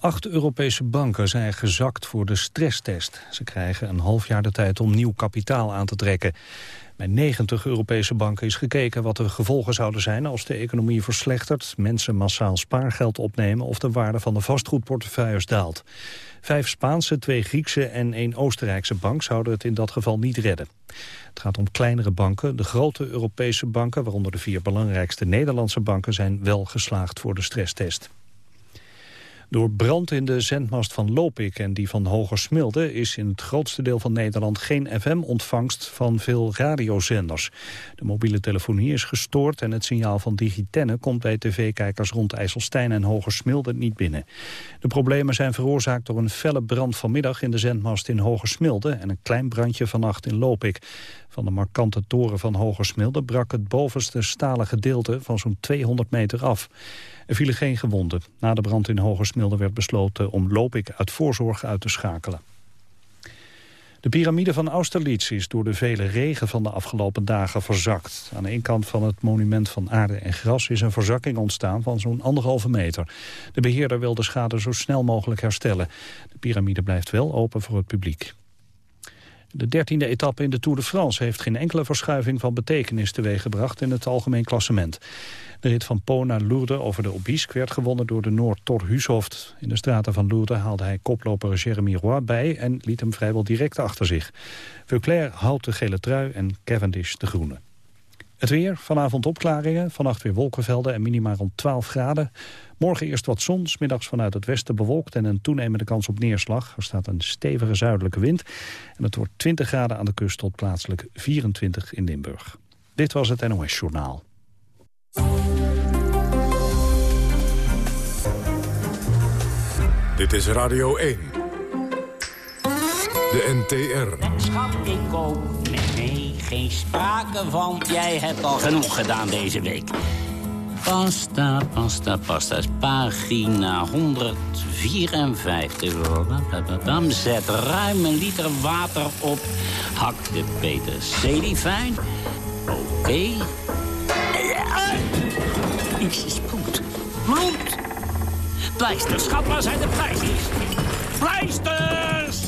Acht Europese banken zijn gezakt voor de stresstest. Ze krijgen een half jaar de tijd om nieuw kapitaal aan te trekken. Bij 90 Europese banken is gekeken wat de gevolgen zouden zijn... als de economie verslechtert, mensen massaal spaargeld opnemen... of de waarde van de vastgoedportefeuilles daalt. Vijf Spaanse, twee Griekse en één Oostenrijkse bank zouden het in dat geval niet redden. Het gaat om kleinere banken. De grote Europese banken, waaronder de vier belangrijkste Nederlandse banken, zijn wel geslaagd voor de stresstest. Door brand in de zendmast van Lopik en die van Hogersmilde... is in het grootste deel van Nederland geen FM-ontvangst van veel radiozenders. De mobiele telefonie is gestoord en het signaal van Digitenne... komt bij tv-kijkers rond IJsselstein en Hogersmilde niet binnen. De problemen zijn veroorzaakt door een felle brand vanmiddag... in de zendmast in Hogersmilde en een klein brandje vannacht in Lopik. Van de markante toren van Hogersmilde brak het bovenste stalen gedeelte van zo'n 200 meter af. Er vielen geen gewonden. Na de brand in Hogersmilde werd besloten om Lopik uit voorzorg uit te schakelen. De piramide van Austerlitz is door de vele regen van de afgelopen dagen verzakt. Aan ene kant van het monument van aarde en gras is een verzakking ontstaan van zo'n anderhalve meter. De beheerder wil de schade zo snel mogelijk herstellen. De piramide blijft wel open voor het publiek. De dertiende etappe in de Tour de France heeft geen enkele verschuiving van betekenis teweeggebracht in het algemeen klassement. De rit van Po naar Lourdes over de Obisque werd gewonnen door de Noord Hushoft. In de straten van Lourdes haalde hij koploper Jeremy Roy bij en liet hem vrijwel direct achter zich. Veuclair houdt de gele trui en Cavendish de groene. Het weer, vanavond opklaringen, vannacht weer wolkenvelden en minima rond 12 graden. Morgen eerst wat zon, middags vanuit het westen bewolkt en een toenemende kans op neerslag. Er staat een stevige zuidelijke wind en het wordt 20 graden aan de kust tot plaatselijk 24 in Limburg. Dit was het NOS Journaal. Dit is Radio 1. De NTR. Schat, ik geen sprake van. Jij hebt al genoeg gedaan deze week. Pasta, pasta, pasta. Pagina 154. Zet ruim een liter water op. Hak de peterselie fijn. Oké. Okay. Iets is bloed. Bloed! Pleisters, schat, waar zijn de pleisters? Pleisters!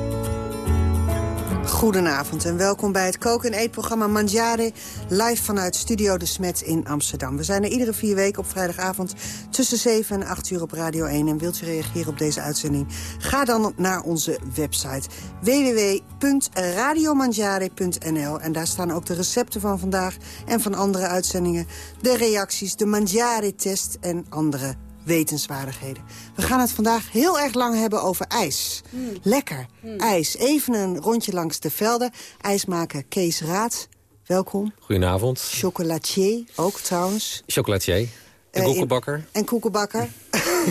Goedenavond en welkom bij het koken- en eetprogramma Mangiare... live vanuit Studio De Smet in Amsterdam. We zijn er iedere vier weken op vrijdagavond tussen 7 en 8 uur op Radio 1. En wilt u reageren op deze uitzending? Ga dan naar onze website www.radiomangiare.nl. En daar staan ook de recepten van vandaag en van andere uitzendingen... de reacties, de Mangiare-test en andere wetenswaardigheden. We gaan het vandaag heel erg lang hebben over ijs. Hmm. Lekker, hmm. ijs. Even een rondje langs de velden. IJsmaker Kees Raad, welkom. Goedenavond. Chocolatier, ook trouwens. Chocolatier. En koekenbakker. en koekenbakker.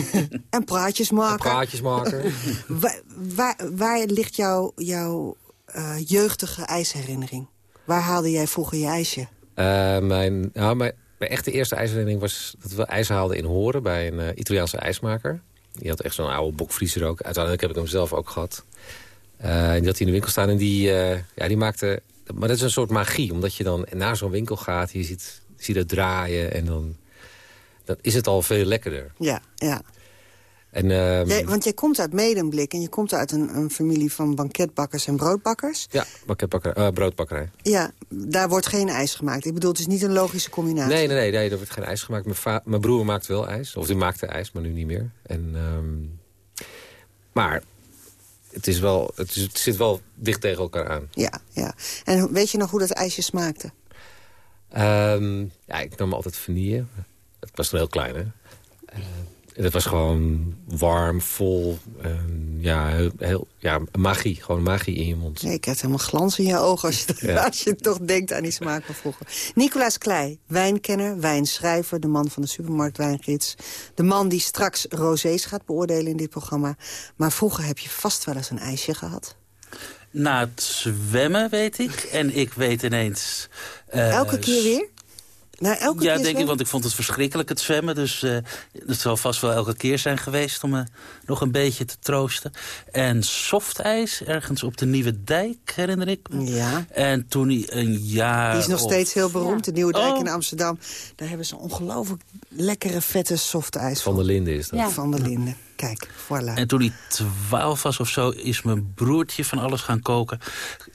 en praatjesmaker. En praatjesmaker. waar, waar, waar, ligt jouw jouw uh, jeugdige ijsherinnering? Waar haalde jij vroeger je ijsje? Uh, mijn, nou, mijn, mijn echte eerste ijsherinnering was dat we ijs haalden in Horen... bij een uh, Italiaanse ijsmaker. Die had echt zo'n oude bokvriezer ook. Uiteindelijk heb ik hem zelf ook gehad. Uh, die had hij in de winkel staan en die, uh, ja, die maakte... Maar dat is een soort magie, omdat je dan naar zo'n winkel gaat... je ziet, ziet het draaien en dan, dan is het al veel lekkerder. Ja, ja. En, uh, jij, want jij komt uit Medemblik en je komt uit een, een, familie van banketbakkers en broodbakkers. Ja, banketbakker, uh, broodbakkerij. Ja, daar wordt geen ijs gemaakt. Ik bedoel, het is niet een logische combinatie. Nee, nee, nee, nee er wordt geen ijs gemaakt. Mijn, mijn broer maakt wel ijs. Of die maakte ijs, maar nu niet meer. En, um, maar het, is wel, het, is, het zit wel dicht tegen elkaar aan. Ja, ja. En weet je nog hoe dat ijsje smaakte? Um, ja, ik nam altijd vanille. Het was toen heel klein, hè. Uh, het was gewoon warm, vol. ja, heel, ja, magie. Gewoon magie in je mond. Nee, ik heb helemaal glans in je ogen als je, als je toch denkt aan die smaak van vroeger. Nicolaas Klei, wijnkenner, wijnschrijver, de man van de supermarkt Wijngids. De man die straks rosés gaat beoordelen in dit programma. Maar vroeger heb je vast wel eens een ijsje gehad. Na het zwemmen, weet ik. En ik weet ineens... Uh, Elke keer weer? Nou, elke ja, keer denk ik, want ik vond het verschrikkelijk, het zwemmen. Dus eh het zal vast wel elke keer zijn geweest om me nog een beetje te troosten. En softijs, ergens op de Nieuwe Dijk, herinner ik me. Ja. En toen hij een jaar... Die is nog of- steeds heel beroemd, de Nieuwe Dijk Oh. in Amsterdam. Daar hebben ze ongelooflijk lekkere, vette softijs Van der Linden is dat. Ja. Van de Linden. Kijk, voilà. En toen hij twaalf was of zo, is mijn broertje van alles gaan koken.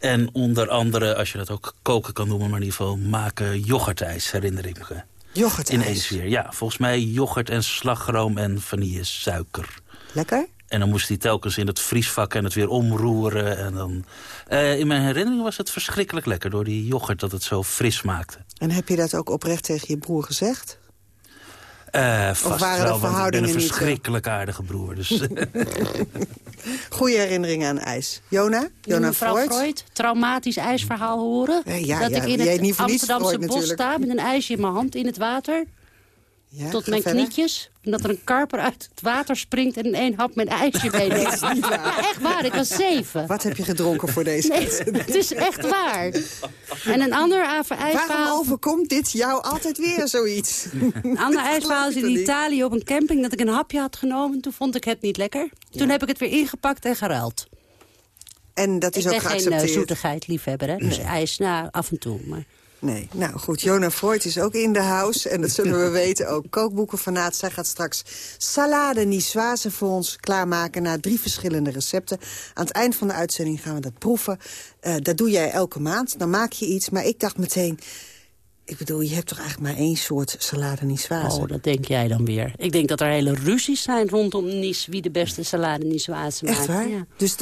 En onder andere, als je dat ook koken kan noemen, maar in ieder geval maken yoghurtijs, herinner ik me. Yoghurtijs. Ineens weer, ja. Volgens mij yoghurt en slagroom en vanillesuiker. Lekker? En dan moest hij telkens in het vriesvak en het weer omroeren. En dan... Eh, in mijn herinnering was het verschrikkelijk lekker door die yoghurt dat het zo fris maakte. En heb je dat ook oprecht tegen je broer gezegd? Eh vast waren de wel, want ik ben een niet zo? verschrikkelijk aardige broer. Dus Goede herinneringen aan ijs. Jona? Jona mevrouw Freud? Freud, traumatisch ijsverhaal horen. Eh, ja, dat ja, ik in het niet Amsterdamse Freud bos natuurlijk. sta met een ijsje in mijn hand in het water. Ja, tot mijn verder. knietjes. En dat er een karper uit het water springt en in één hap mijn ijsje meeneemt. Ja, echt waar, ik was zeven. Wat heb je gedronken voor deze Nee, het is echt waar. En een ander Waarom ijsverhaal, overkomt dit jou altijd weer zoiets? een ander is ik in? Italië op een camping... dat ik een hapje had genomen. Toen vond ik het niet lekker. Toen heb ik het weer ingepakt en geruild. En dat is ik ook ben geen uh, geaccepteerd. zoetigheid liefhebber, hè. Dus ijs, nou, af en toe. Maar... Nee, nou goed, Jona Freud is ook in de house. En dat zullen we weten ook. Kookboekenfanaat. Zij gaat straks salade niçoise voor ons klaarmaken... na drie verschillende recepten. Aan het eind van de uitzending gaan we dat proeven. Eh, dat doe jij elke maand. Dan maak je iets. Maar ik dacht meteen... Ik bedoel, je hebt toch eigenlijk maar één soort salade niçoise? Oh, dat denk jij dan weer. Ik denk dat er hele ruzies zijn rondom Nice... wie de beste salade niçoise maakt. Echt waar? Ja. Dus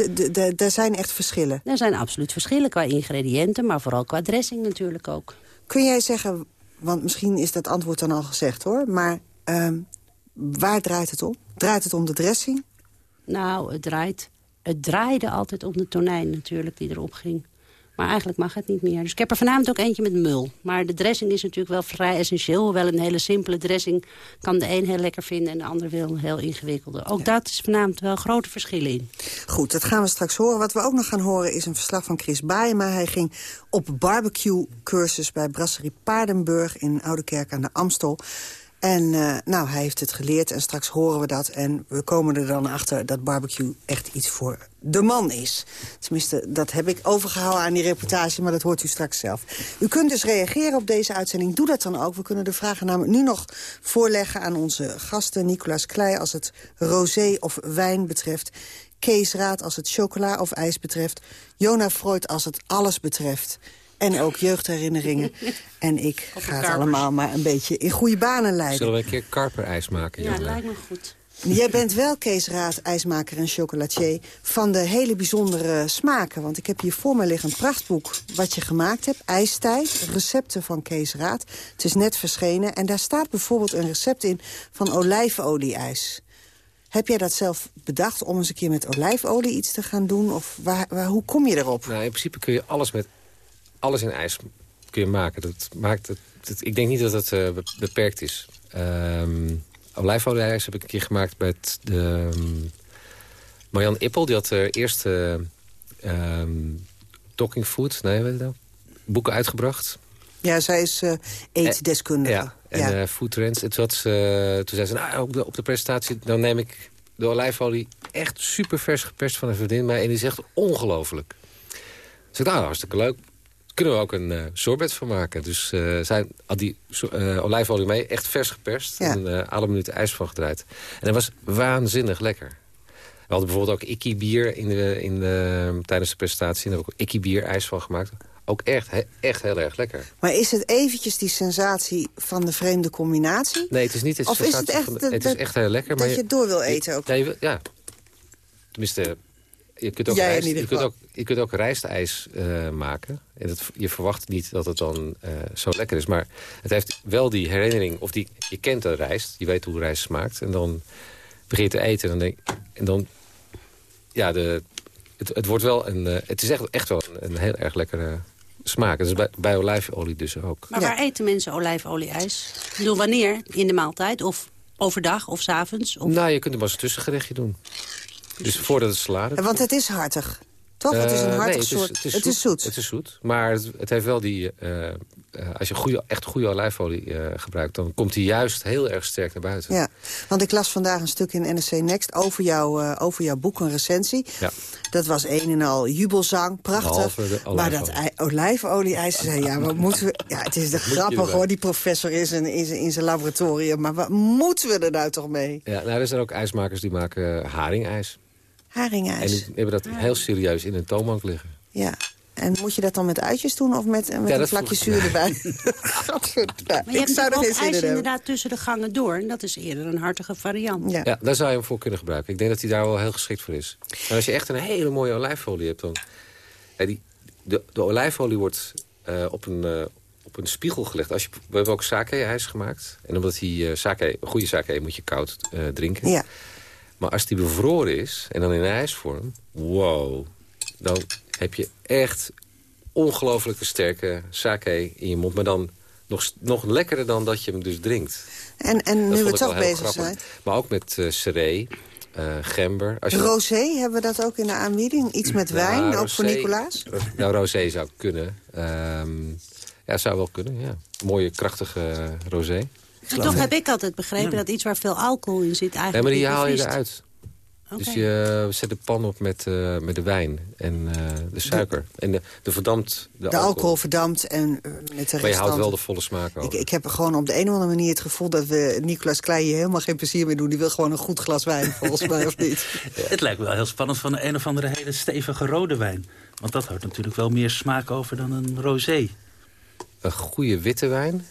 daar zijn echt verschillen. Er zijn absoluut verschillen qua ingrediënten... maar vooral qua dressing natuurlijk ook. Kun jij zeggen, want misschien is dat antwoord dan al gezegd hoor... maar ehm, waar draait het om? Draait het om de dressing? Nou, het, draait, het draaide altijd om de tonijn natuurlijk die erop ging. Maar eigenlijk mag het niet meer. Dus ik heb er vanavond ook eentje met mul. Maar de dressing is natuurlijk wel vrij essentieel. Hoewel een hele simpele dressing kan de een heel lekker vinden... en de ander wil een heel ingewikkelde. Ook dat is vanavond wel grote verschillen in. Goed, dat gaan we straks horen. Wat we ook nog gaan horen is een verslag van Chris Baaema. Hij ging op barbecue-cursus bij Brasserie Paardenburg... in Oudekerk aan de Amstel. En eh, nou, hij heeft het geleerd en straks horen we dat. En we komen er dan achter dat barbecue echt iets voor de man is. Tenminste, dat heb ik overgehouden aan die reportage, maar dat hoort u straks zelf. U kunt dus reageren op deze uitzending. Doe dat dan ook. We kunnen de vragen namelijk nu nog voorleggen aan onze gasten. Nicolas Klei als het rosé of wijn betreft. Kees Raad als het chocola of ijs betreft. Jona Freud als het alles betreft. En ook jeugdherinneringen. En ik ga het allemaal maar een beetje in goede banen leiden. Zullen we een keer karperijs maken? Ja, lijkt me goed. Jij bent wel, Kees Raad, ijsmaker en chocolatier... van de hele bijzondere smaken. Want ik heb hier voor me liggen een prachtboek wat je gemaakt hebt. IJstijd, recepten van Kees Raad. Het is net verschenen en daar staat bijvoorbeeld een recept in... van olijfolie-ijs. Heb jij dat zelf bedacht om eens een keer met olijfolie iets te gaan doen? Of waar, waar, hoe kom je erop? Nou, in principe kun je alles met alles in ijs kun je maken. Dat maakt het, ik denk niet dat het eh, be- beperkt is. Ehm olijfolieijs heb ik een keer gemaakt met de Marianne Ippel. Die had de eerste ehm Talking Food, nee, weet je dat? boeken uitgebracht. Ja, zij is eh eetdeskundige. Ja, en eh, Food Trends. En toen, ze, toen zei ze, nou, op, de, op de presentatie dan neem ik de olijfolie echt super vers geperst van een vriendin. mij En die zegt ongelooflijk. Dus ik nou, hartstikke leuk. Kunnen we ook een eh, sorbet van maken. Dus eh zij had die eh, olijfolie mee, echt vers geperst. Ja. En alle minuten ijs van gedraaid. En dat was waanzinnig lekker. We hadden bijvoorbeeld ook Ikkie bier in de, in de, tijdens de presentatie. En daar heb ik ook Ikkie bier ijs van gemaakt. Ook echt, he- echt heel erg lekker. Maar is het eventjes die sensatie van de vreemde combinatie? Nee, het is niet het Of is het echt van de- het is echt heel lekker. maar dat je het door wil eten ook? Je ja. Tenminste, je kunt ook, rijst, je kunt ook, je kunt ook rijstijs eh, maken. En dat, je verwacht niet dat het dan eh, zo lekker is. Maar het heeft wel die herinnering, of die, je kent de rijst. Je weet hoe rijst smaakt. En dan begin je te eten. En dan, denk, en dan ja, de, het, het wordt wel een, eh, het is echt, echt wel een, een heel erg lekkere smaak. Dat is bij, bij olijfolie dus ook. Maar Ja. waar eten mensen olijfolie-ijs? Ik bedoel, wanneer? In de maaltijd? Of overdag? Of 's avonds? Of... Nou, je kunt hem als een tussengerechtje doen. Dus voordat het salade... Want het is hartig. Toch? het is een Eh, hartig nee, het is, soort... het is, zoet. Het is zoet. Maar het, het heeft wel die... eh, eh, als je goede, echt goede olijfolie eh, gebruikt... dan komt die juist heel erg sterk naar buiten. Ja, want ik las vandaag een stuk in NRC Next over, jou, eh, over jouw boek, een recensie. Ja. Dat was een en al jubelzang, prachtig. Maar dat olijfolie. ei- olijfolie-ijs, zei ja, wat moeten we... Ja, het is de grappig hoor, die professor is in, in, zijn- in zijn laboratorium. Maar wat moeten we er nou toch mee? Ja, nou, er zijn ook ijsmakers die maken haringijs. En Haringijs. die hebben dat heel serieus in een toonbank liggen. Ja. En moet je dat dan met uitjes doen of met, met Ja, een dat vlakje zuur erbij? Maar je ik hebt zou er ook geen zin ijs in inderdaad tussen de gangen door. En dat is eerder een hartige variant. Ja. Ja, daar zou je hem voor kunnen gebruiken. Ik denk dat hij daar wel heel geschikt voor is. Maar als je echt een hele mooie olijfolie hebt... dan... Ja, die, de, de olijfolie wordt eh, op, een, eh, op een spiegel gelegd. Als je, we hebben ook sake-ijs gemaakt. En omdat die eh sake, een goede sake moet je koud eh, drinken. Ja. Maar als die bevroren is en dan in ijsvorm... wow, dan heb je echt ongelooflijke sterke sake in je mond. Maar dan nog, nog lekkerder dan dat je hem dus drinkt. En, en Dat nu we toch bezig grappig. zijn. Maar ook met eh seree, eh, gember. Als je Rosé, hebben we dat ook in de aanbieding? Iets met Nou, wijn, ook voor Nicolaas? ro- Nou, rosé zou kunnen. Ehm, ja, zou wel kunnen, ja. Mooie, krachtige eh, rosé. Maar toch heb ik altijd begrepen dat iets waar veel alcohol in zit Nee, eigenlijk maar die niet haal je eruit. Oké. Dus je zet de pan op met, eh, met de wijn en eh, de suiker. En de, de verdampt de, De alcohol verdampt en eh, met de Maar je houdt wel de volle smaak over. Ik, ik heb gewoon op de een of andere manier het gevoel dat we Nicolaas Klein hier helemaal geen plezier meer doen. Die wil gewoon een goed glas wijn, volgens mij, of niet? Het lijkt me wel heel spannend van een of andere hele stevige rode wijn. Want dat houdt natuurlijk wel meer smaak over dan een rosé. Een goede witte wijn,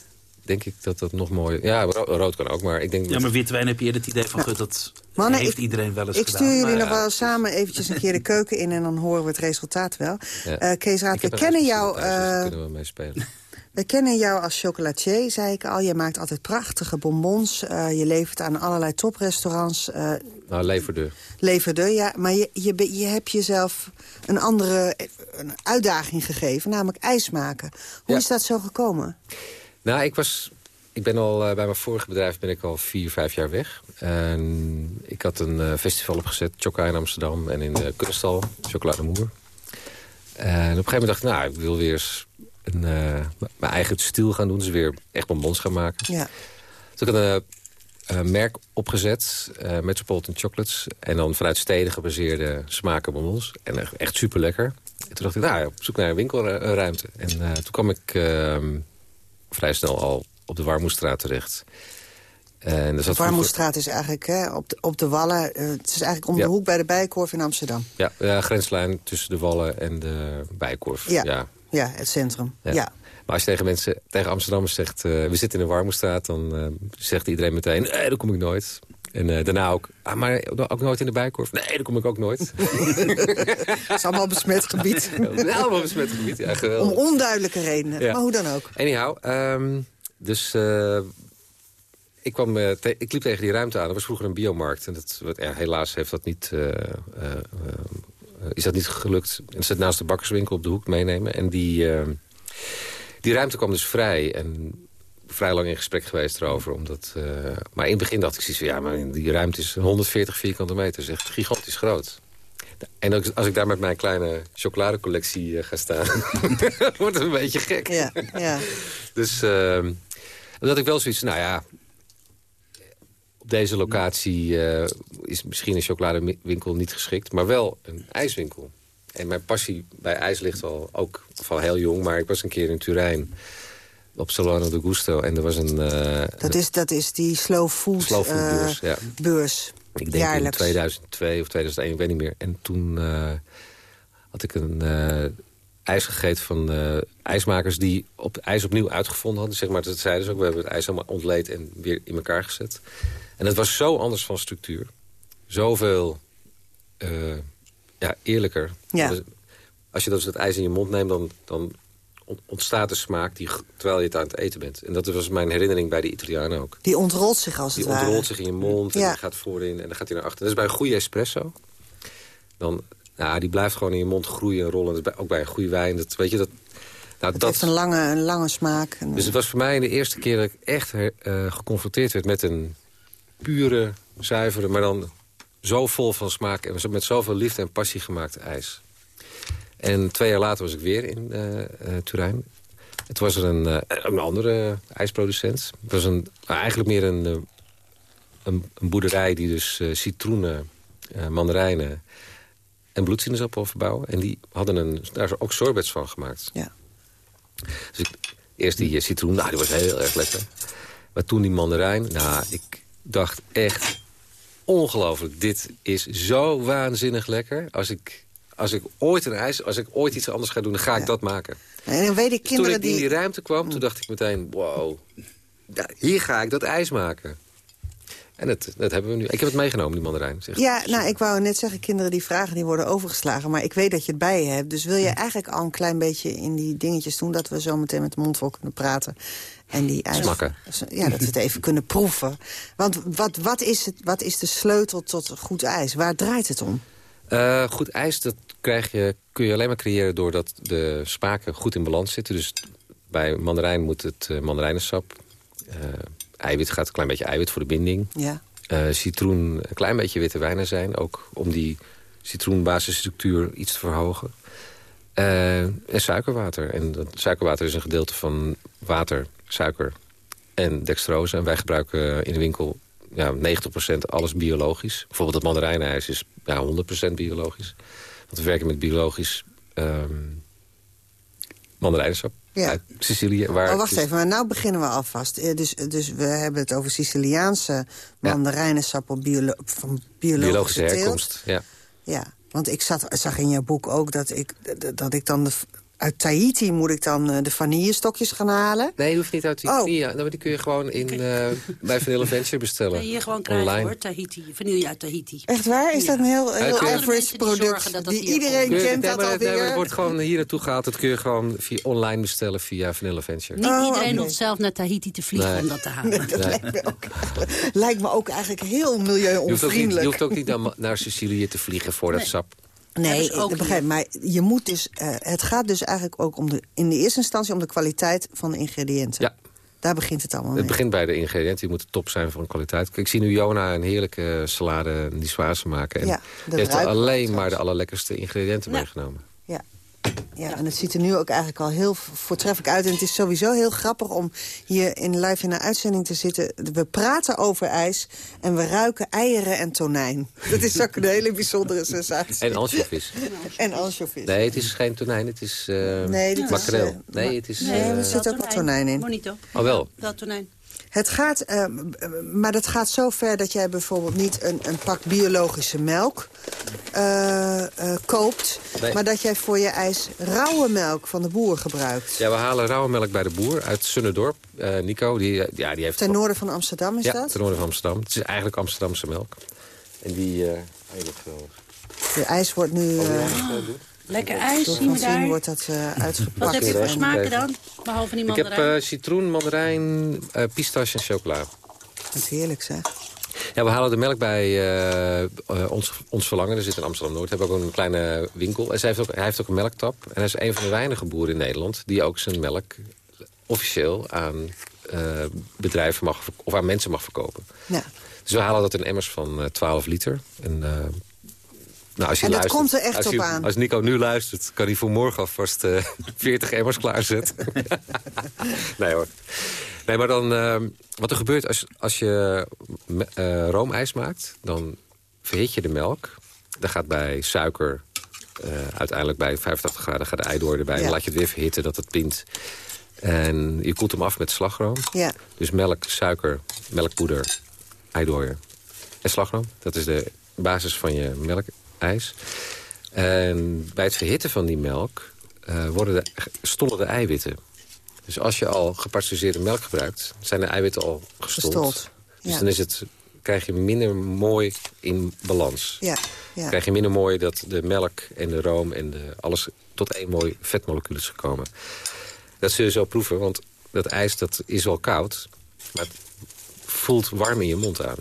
denk ik dat dat nog mooi... Ja, ro- rood kan ook, maar ik denk... Ja, maar witte wijn heb je eerder het idee van... gut, dat Mannen, heeft ik- iedereen wel eens Ik gedaan. stuur jullie nog ja, wel samen eventjes een keer de keuken in... en dan horen we het resultaat wel. Ja. Eh, Kees Raad, Ik we kennen, jou, thuis, dus daar eh, kunnen we mee spelen. we kennen jou als chocolatier, zei ik al. Je maakt altijd prachtige bonbons. Eh, je levert aan allerlei toprestaurants. eh Nou, leverde. leverde, ja. Maar je, je, je hebt jezelf een andere een uitdaging gegeven, namelijk ijs maken. Hoe Ja. is dat zo gekomen? Nou, ik was... Ik ben al eh, bij mijn vorige bedrijf ben ik al vier, vijf jaar weg. En ik had een eh, festival opgezet, Choca in Amsterdam en in de Kunsthal, Chocolade Moer. En op een gegeven moment dacht ik, nou, ik wil weer eens een, eh, mijn eigen stil gaan doen. Dus weer echt bonbons gaan maken. Ja. Toen heb ik een eh, eh, merk opgezet, eh, Metropolitan Chocolates. En dan vanuit steden gebaseerde smaken bonbons. En echt, echt super lekker. En toen dacht ik, nou, op zoek naar een winkelruimte. En eh, toen kwam ik ehm, vrij snel al op de Warmoestraat terecht. En De Warmoestraat is eigenlijk hè, op, de, op de Wallen. eh, het is eigenlijk om Ja. de hoek bij de Bijenkorf in Amsterdam. Ja, ja, grenslijn tussen de Wallen en de Bijenkorf. Ja. ja. Ja, het centrum. Ja. Ja. Maar als je tegen mensen, tegen Amsterdammers zegt... eh, we zitten in de Warmoestraat, dan eh, zegt iedereen meteen... nee, daar kom ik nooit. En eh, daarna ook, ah, maar ook nooit in de Bijenkorf? Nee, daar kom ik ook nooit. Het is allemaal besmet gebied. nou, wat is met het gebied? Ja, om geweldig. onduidelijke redenen. Ja. Maar hoe dan ook. Anyhow, ehm, dus eh, ik, kwam, eh, ik liep tegen die ruimte aan. Er was vroeger een biomarkt. En dat, wat- ja, helaas heeft dat niet, eh, eh, eh, is dat niet gelukt. En het zit naast de bakkerswinkel op de hoek meenemen. En die, die ruimte kwam dus vrij. En vrij lang in gesprek geweest erover. Omdat, eh, maar in het begin dacht ik zoiets van... ja, maar die ruimte is 140 vierkante meter. Dat is echt gigantisch groot. En als- als ik daar met mijn kleine chocoladecollectie eh, ga staan... wordt het een beetje gek. Ja, ja. Dus uh, dat ik wel zoiets, nou ja... Op deze locatie eh, is misschien een chocoladewinkel niet geschikt... maar wel een ijswinkel. En mijn passie bij ijs ligt al ook van heel jong... maar ik was een keer in Turijn op Solano de Gusto... en er was een... eh, Dat, is, dat is die slow food, Slow food eh, beurs, ja. beurs. Ik denk Jaarlijks. in 2002 of 2001, ik weet niet meer. En toen eh, had ik een ijs gegeten van ijsmakers... die op ijs opnieuw uitgevonden hadden. Zeg maar, dat zeiden ze ook. We hebben het ijs helemaal ontleed en weer in elkaar gezet. En het was zo anders van structuur. Zoveel ja, eerlijker. Ja. Als je dus het ijs in je mond neemt, dan, dan ontstaat de smaak... Die, terwijl je het aan het eten bent. En dat was mijn herinnering bij de Italianen ook. Die ontrolt zich als Die het ware. ontrolt zich in je mond en Ja. die gaat voorin en dan gaat hij naar achter. Dat is bij een goede espresso. Dan, nou, die blijft gewoon in je mond groeien en rollen. Dat is bij, ook bij een goede wijn. Dat, weet je, dat, nou, Het dat, heeft een lange, een lange smaak. Dus het was voor mij de eerste keer dat ik echt her- eh, geconfronteerd werd met een pure, zuivere, maar dan zo vol van smaak en met zoveel liefde en passie gemaakte ijs. En twee jaar later was ik weer in uh, Turijn. Het was er een, uh, een andere ijsproducent. Het was een, eigenlijk meer een, een, een, boerderij die dus citroenen, mandarijnen en bloedsinusappel verbouwen. En die hadden een, daar ook sorbets van gemaakt. Ja. Dus ik, eerst die citroen, nou, die was heel erg lekker. Maar toen die mandarijn, nou, ik dacht echt ongelooflijk. Dit is zo waanzinnig lekker. Als ik, als ik ooit een ijs, als ik ooit iets anders ga doen, dan ga ik dat maken. En dan weet ik kinderen toen ik die... in die ruimte kwam, toen dacht ik meteen, wow, hier ga ik dat ijs maken. En dat, dat hebben we nu. Ik heb het meegenomen, die mandarijn. Zeg. Ja, nou, ik wou net zeggen, kinderen die vragen, die worden overgeslagen. Maar ik weet dat je het bij je hebt. Dus wil je eigenlijk al een klein beetje in die dingetjes doen... dat we zo meteen met de mond vol kunnen praten. En die ijs... Smakken. Ja, dat we het even kunnen proeven. Want wat, wat, is het, wat is de sleutel tot goed ijs? Waar draait het om? Uh, goed ijs dat krijg je, kun je alleen maar creëren... doordat de smaken goed in balans zitten. Dus bij mandarijn moet het uh, mandarijnensap... Uh, eiwit gaat een klein beetje eiwit voor de binding. Ja. citroen, een klein beetje witte wijnen zijn. Ook om die citroenbasisstructuur iets te verhogen. en suikerwater. En dat suikerwater is een gedeelte van water suiker en dextrose. En wij gebruiken in de winkel ja, 90% alles biologisch. Bijvoorbeeld het mandarijnijs is ja, 100% biologisch. Want we werken met biologisch um, mandarijnsap ja. uit Sicilië. Waar oh, wacht even, maar nou beginnen we alvast. Dus, dus we hebben het over Siciliaanse mandarijnensap op biolo van biologische, biologische herkomst. Ja. ja, want ik zat, zag in jouw boek ook dat ik, dat ik dan de uit Tahiti moet ik dan uh, de vanillestokjes gaan halen? Nee, je hoeft niet uit Tahiti. Oh. Ja, nou, die kun je gewoon in, uh, bij Vanilla Venture bestellen. Nee, je gewoon krijgen Online. hoor, Tahiti. Vanille uit Tahiti. Echt waar? Is ja. dat een heel, heel average product die, die iedereen kent dat alweer? Het wordt gewoon hier naartoe gehaald. Dat kun je gewoon via, online bestellen via Vanilla Venture. Niet oh, iedereen hoeft zelf naar Tahiti te vliegen nee. om dat te halen. Nee, dat lijkt, me ook, lijkt me ook eigenlijk heel milieuonvriendelijk. Je hoeft ook niet, naar, naar Sicilië te vliegen voor dat sap. Nee, ik begrijp. Maar je moet dus, uh, het gaat dus eigenlijk ook om de, in de eerste instantie om de kwaliteit van de ingrediënten. Ja. Daar begint het allemaal Het mee. begint bij de ingrediënten. Die moeten top zijn van kwaliteit. Ik zie nu Jona een heerlijke salade niçoise maken. En ja, die heeft er alleen maar de allerlekkerste ingrediënten ja. meegenomen. Ja. Ja, en het ziet er nu ook eigenlijk al heel voortreffelijk uit. En het is sowieso heel grappig om hier in live in een uitzending te zitten. We praten over ijs en we ruiken eieren en tonijn. Dat is ook een hele bijzondere sensatie. En ansjovis. En ansjovis. Nee, het is geen tonijn, het is uh, nee, dit makreel. Is, uh, nee, het is... Nee, uh, er zit ook wat tonijn in. Bonito. Oh, wel? Dat tonijn. Het gaat, uh, maar dat gaat zo ver dat jij bijvoorbeeld niet een, een pak biologische melk uh, uh, koopt... Nee. maar dat jij voor je ijs rauwe melk van de boer gebruikt. Ja, we halen rauwe melk bij de boer uit Sunnendorp. Nico, die, ja, die heeft... Ten noorden van Amsterdam is ja, dat? ten noorden van Amsterdam. Het is eigenlijk Amsterdamse melk. En die... heel geweldig. De ijs wordt nu... Oh, Lekker ijs, zien we daar. wordt dat uh, uitgepakt. Wat heb je voor smaken dan? Behalve die mandarijn. Ik heb uh, citroen, mandarijn, uh, pistache en chocola. Dat is heerlijk, zeg. Ja, we halen de melk bij uh, ons, ons Verlangen. Er zit in Amsterdam-Noord. We hebben ook een kleine winkel. En zij heeft ook, hij heeft ook een melktap. En hij is een van de weinige boeren in Nederland... die ook zijn melk officieel aan bedrijven mag... of aan mensen mag verkopen. Ja. Dus we halen dat in emmers van 12 liter. En nou, als je en dat luistert, komt er echt op aan. Als Nico nu luistert, kan hij voor morgen alvast uh, 40 emmers klaarzetten. nee hoor. Nee, maar dan... Uh, wat er gebeurt als, als je uh, roomijs maakt... dan verhit je de melk. Dan gaat bij suiker... Uh, uiteindelijk bij 85 graden gaat de eidoor erbij. Ja. Dan laat je het weer verhitten dat het pint. En je koelt hem af met slagroom. Ja. Dus melk, suiker, melkpoeder, eidooier en slagroom. Dat is de basis van je melk ijs. En bij het verhitten van die melk uh, worden de, stollen de eiwitten. Dus als je al gepasteuriseerde melk gebruikt... zijn de eiwitten al gestold. Gestold, Dus ja. dan is het, krijg je minder mooi in balans. Ja, ja. krijg je minder mooi dat de melk en de room... en de, alles tot één mooi vetmolecuul is gekomen. Dat zul je zo proeven, want dat ijs dat is wel koud... maar het voelt warm in je mond aan.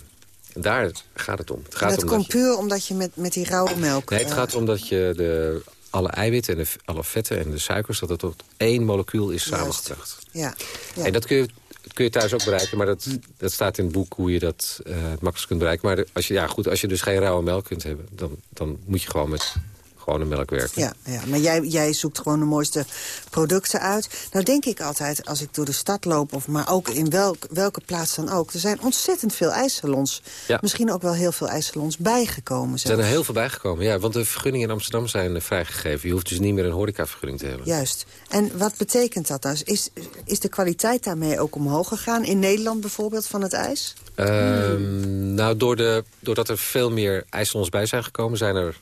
Daar gaat het om. Het gaat dat om komt dat je, puur omdat je met, met die rauwe melk... Nee, het uh, gaat om dat je de, alle eiwitten en de, alle vetten en de suikers... dat het tot één molecuul is samengebracht. Ja, ja. En dat kun je, kun je thuis ook bereiken. Maar dat, dat staat in het boek hoe je dat uh, het makkelijkst kunt bereiken. Maar als, je, ja, goed, als je dus geen rauwe melk kunt hebben... dan, dan moet je gewoon met gewone melk werken. Ja, ja maar jij, jij zoekt gewoon de mooiste producten uit. Nou denk ik altijd, als ik door de stad loop... of maar ook in welk, welke plaats dan ook... er zijn ontzettend veel ijssalons. Ja. Misschien ook wel heel veel ijssalons bijgekomen. Er zijn er zelfs. heel veel bijgekomen, ja. Want de vergunningen in Amsterdam zijn vrijgegeven. Je hoeft dus niet meer een horecavergunning te hebben. Juist. En wat betekent dat dan? Is, is de kwaliteit daarmee ook omhoog gegaan? In Nederland bijvoorbeeld van het ijs? Ehm, nou, door de, doordat er veel meer ijssalons bij zijn gekomen... zijn er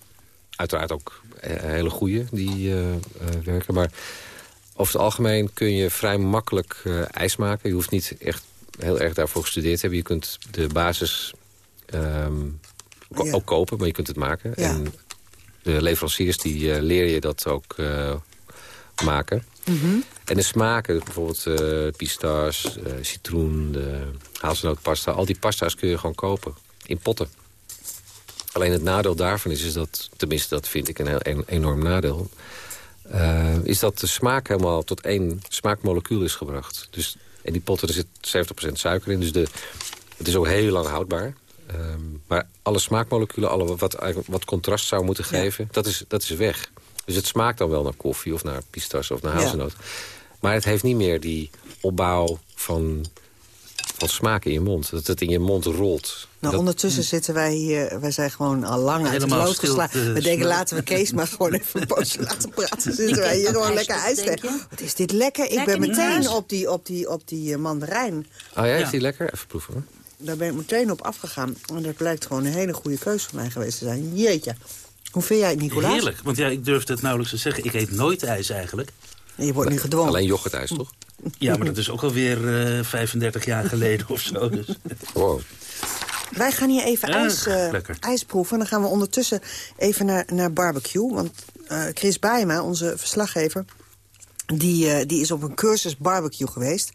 uiteraard ook eh, hele goede die eh, eh, werken. Maar over het algemeen kun je vrij makkelijk ijs maken. Je hoeft niet echt heel erg daarvoor gestudeerd te hebben. Je kunt de basis ehm, ko- Ja. ook kopen, maar je kunt het maken. Ja. En de leveranciers die leer je dat ook maken. En de smaken, bijvoorbeeld pistache, eh, citroen, de hazelnootpasta... al die pasta's kun je gewoon kopen in potten. Alleen het nadeel daarvan is, is dat, tenminste dat vind ik een heel een, enorm nadeel... eh, is dat de smaak helemaal tot één smaakmolecuul is gebracht. Dus in die potten er zit 70% suiker in, dus de, het is ook heel lang houdbaar. Ehm, maar alle smaakmoleculen, alle wat, wat contrast zou moeten geven, dat, is, dat is weg. Dus het smaakt dan wel naar koffie of naar pistache of naar Ja. hazelnoot. Maar het heeft niet meer die opbouw van, van smaak in je mond. Dat het in je mond rolt. Nou, Dat- ondertussen zitten wij hier, wij zijn gewoon al lang uit het Helemaal lood stil geslagen. te We denken, laten we Kees maar gewoon even een poosje laten praten. Zitten wij hier gewoon lekker je? Wat is dit lekker. Ik ben meteen op die, op die, op die eh, mandarijn. Oh ja, is Ja. die lekker? Even proeven hoor. Daar ben ik meteen op afgegaan. En dat blijkt gewoon een hele goede keuze voor mij geweest te zijn. Jeetje. Hoe vind jij het, Nicolaas? Heerlijk, want ja, ik durfde het nauwelijks te zeggen. Ik eet nooit ijs eigenlijk. Je wordt nu gedwongen. Alleen yoghurtijs, toch? Ja, maar dat is ook alweer eh 35 jaar geleden of zo. Dus. Wow. Wij gaan hier even Ja, ijs, eh, ijs proeven. En dan gaan we ondertussen even naar, naar barbecue. Want eh, Chris Bijma, onze verslaggever... Die, eh, die is op een cursus barbecue geweest.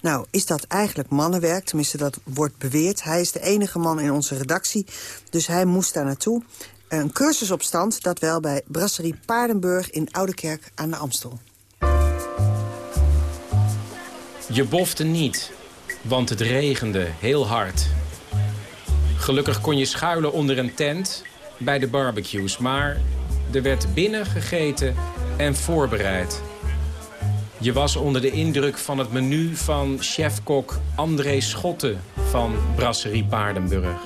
Nou, is dat eigenlijk mannenwerk? Tenminste, dat wordt beweerd. Hij is de enige man in onze redactie. Dus hij moest daar naartoe. Een cursus op stand, dat wel bij Brasserie Paardenburg... in Oudekerk aan de Amstel. Je bofte niet, want het regende heel hard. Gelukkig kon je schuilen onder een tent bij de barbecues... maar er werd binnen gegeten en voorbereid. Je was onder de indruk van het menu van chefkok André Schotten... van Brasserie Paardenburg.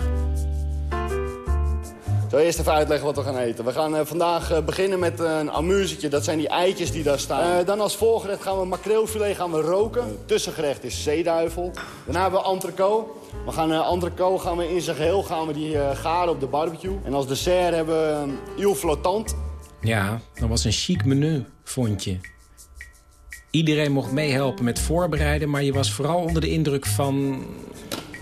Ik eerst even uitleggen wat we gaan eten. We gaan eh, vandaag eh, beginnen met eh, een amusetje. Dat zijn die eitjes die daar staan. Dan als voorgerecht gaan we makreelfilet gaan we roken. Tussengerecht is zeeduivel. Daarna hebben we entrecote. We gaan uh, gaan we in zijn geheel gaan we die garen op de barbecue. En als dessert hebben we il flottant. Ja, dat was een chic menu, vond je. Iedereen mocht meehelpen met voorbereiden... maar je was vooral onder de indruk van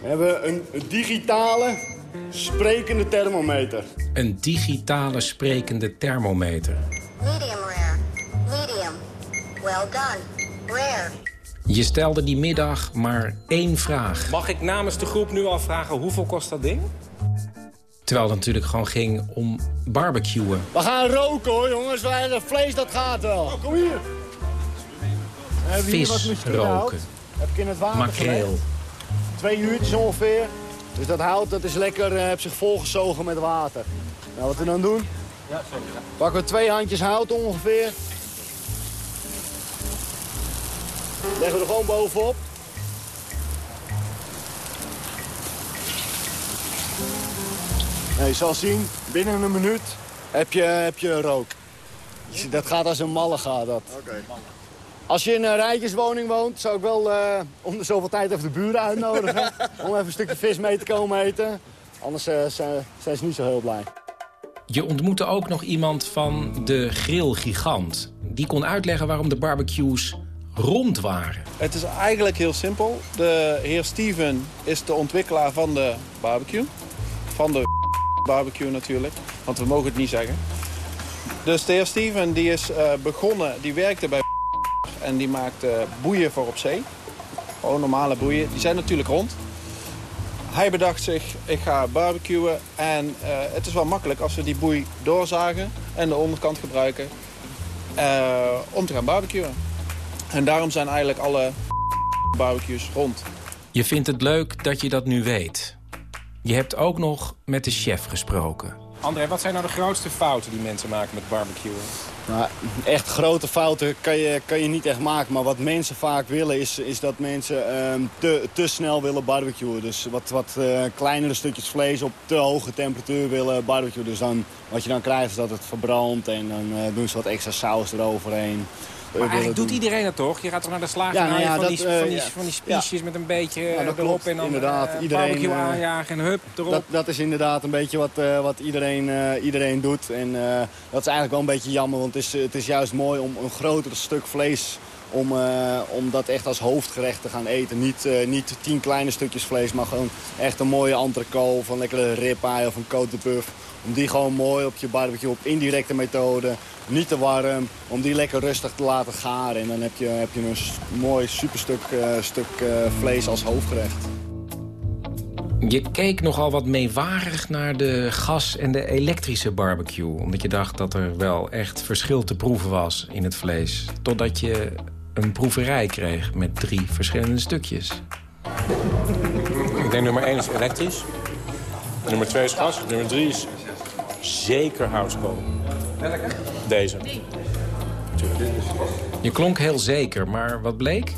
We hebben een digitale sprekende thermometer. een digitale sprekende thermometer. Medium rare. Medium. Well done. Rare. Je stelde die middag maar één vraag. Mag ik namens de groep nu al vragen hoeveel kost dat ding? Terwijl het natuurlijk gewoon ging om barbecuen. We gaan roken hoor jongens. Wij- Het vlees dat gaat wel. Oh, kom hier. Hebben Vis roken. Heb ik in het water gelegd. Makreel. Twee uurtjes ongeveer. Dus dat hout dat is lekker, eh, heb zich volgezogen met water. Nou, wat we dan doen? Pakken we twee handjes hout ongeveer. Leggen we er gewoon bovenop. Nou, je zal zien, binnen een minuut heb je, heb je rook. Dat gaat als een malle gaat dat. Als je in een rijtjeswoning woont, zou ik wel eh, om de zoveel tijd even de buren uitnodigen. om even een stukje vis mee te komen eten. Anders eh, zijn, zijn ze niet zo heel blij. Je ontmoette ook nog iemand van de grillgigant. Die kon uitleggen waarom de barbecues rond waren. Het is eigenlijk heel simpel. De heer Steven is de ontwikkelaar van de barbecue. Van de barbecue natuurlijk, want we mogen het niet zeggen. Dus de heer Steven die is eh, begonnen, die werkte bij en die maakte boeien voor op zee. Gewoon normale boeien. Die zijn natuurlijk rond. Hij bedacht zich, ik ga barbecuen en eh, het is wel makkelijk als we die boei doorzagen en de onderkant gebruiken eh, om te gaan barbecuen. En daarom zijn eigenlijk alle barbecues rond. Je vindt het leuk dat je dat nu weet. Je hebt ook nog met de chef gesproken. André, wat zijn nou de grootste fouten die mensen maken met barbecuen? Nou, echt grote fouten kan je, kan je niet echt maken. Maar wat mensen vaak willen is, is dat mensen ehm, te, te snel willen barbecuen. Dus wat, wat eh, kleinere stukjes vlees op te hoge temperatuur willen barbecuen. Dus dan, wat je dan krijgt is dat het verbrandt en dan eh, doen ze wat extra saus eroverheen. Maar eigenlijk doet iedereen dat toch? Je gaat toch naar de slager Ja, nou ja, van, dat, die, eh, van, die, ja. van die spiesjes met een beetje Ja, dat erop klopt, en dan inderdaad. eh, Iedereen, barbecue eh, aanjagen en hup, erop. Dat, dat is inderdaad een beetje wat, eh, wat iedereen, eh, iedereen doet. En eh, dat is eigenlijk wel een beetje jammer, want het is, het is juist mooi om een groter stuk vlees... Om, eh, om dat echt als hoofdgerecht te gaan eten. Niet, eh, niet tien kleine stukjes vlees, maar gewoon echt een mooie entrecote... of een lekkere ribeye of een côte de. Om die gewoon mooi op je barbecue op indirecte methode, niet te warm... om die lekker rustig te laten garen. En dan heb je, heb je een mooi superstuk eh, stuk eh, vlees als hoofdgerecht. Je keek nogal wat meewarig naar de gas- en de elektrische barbecue. Omdat je dacht dat er wel echt verschil te proeven was in het vlees. Totdat je een proeverij kreeg met drie verschillende stukjes. Ik denk nummer 1 is elektrisch. Nummer 2 is gas. Nummer 3 is zeker houtskool. Welke? Deze. Je klonk heel zeker, maar wat bleek?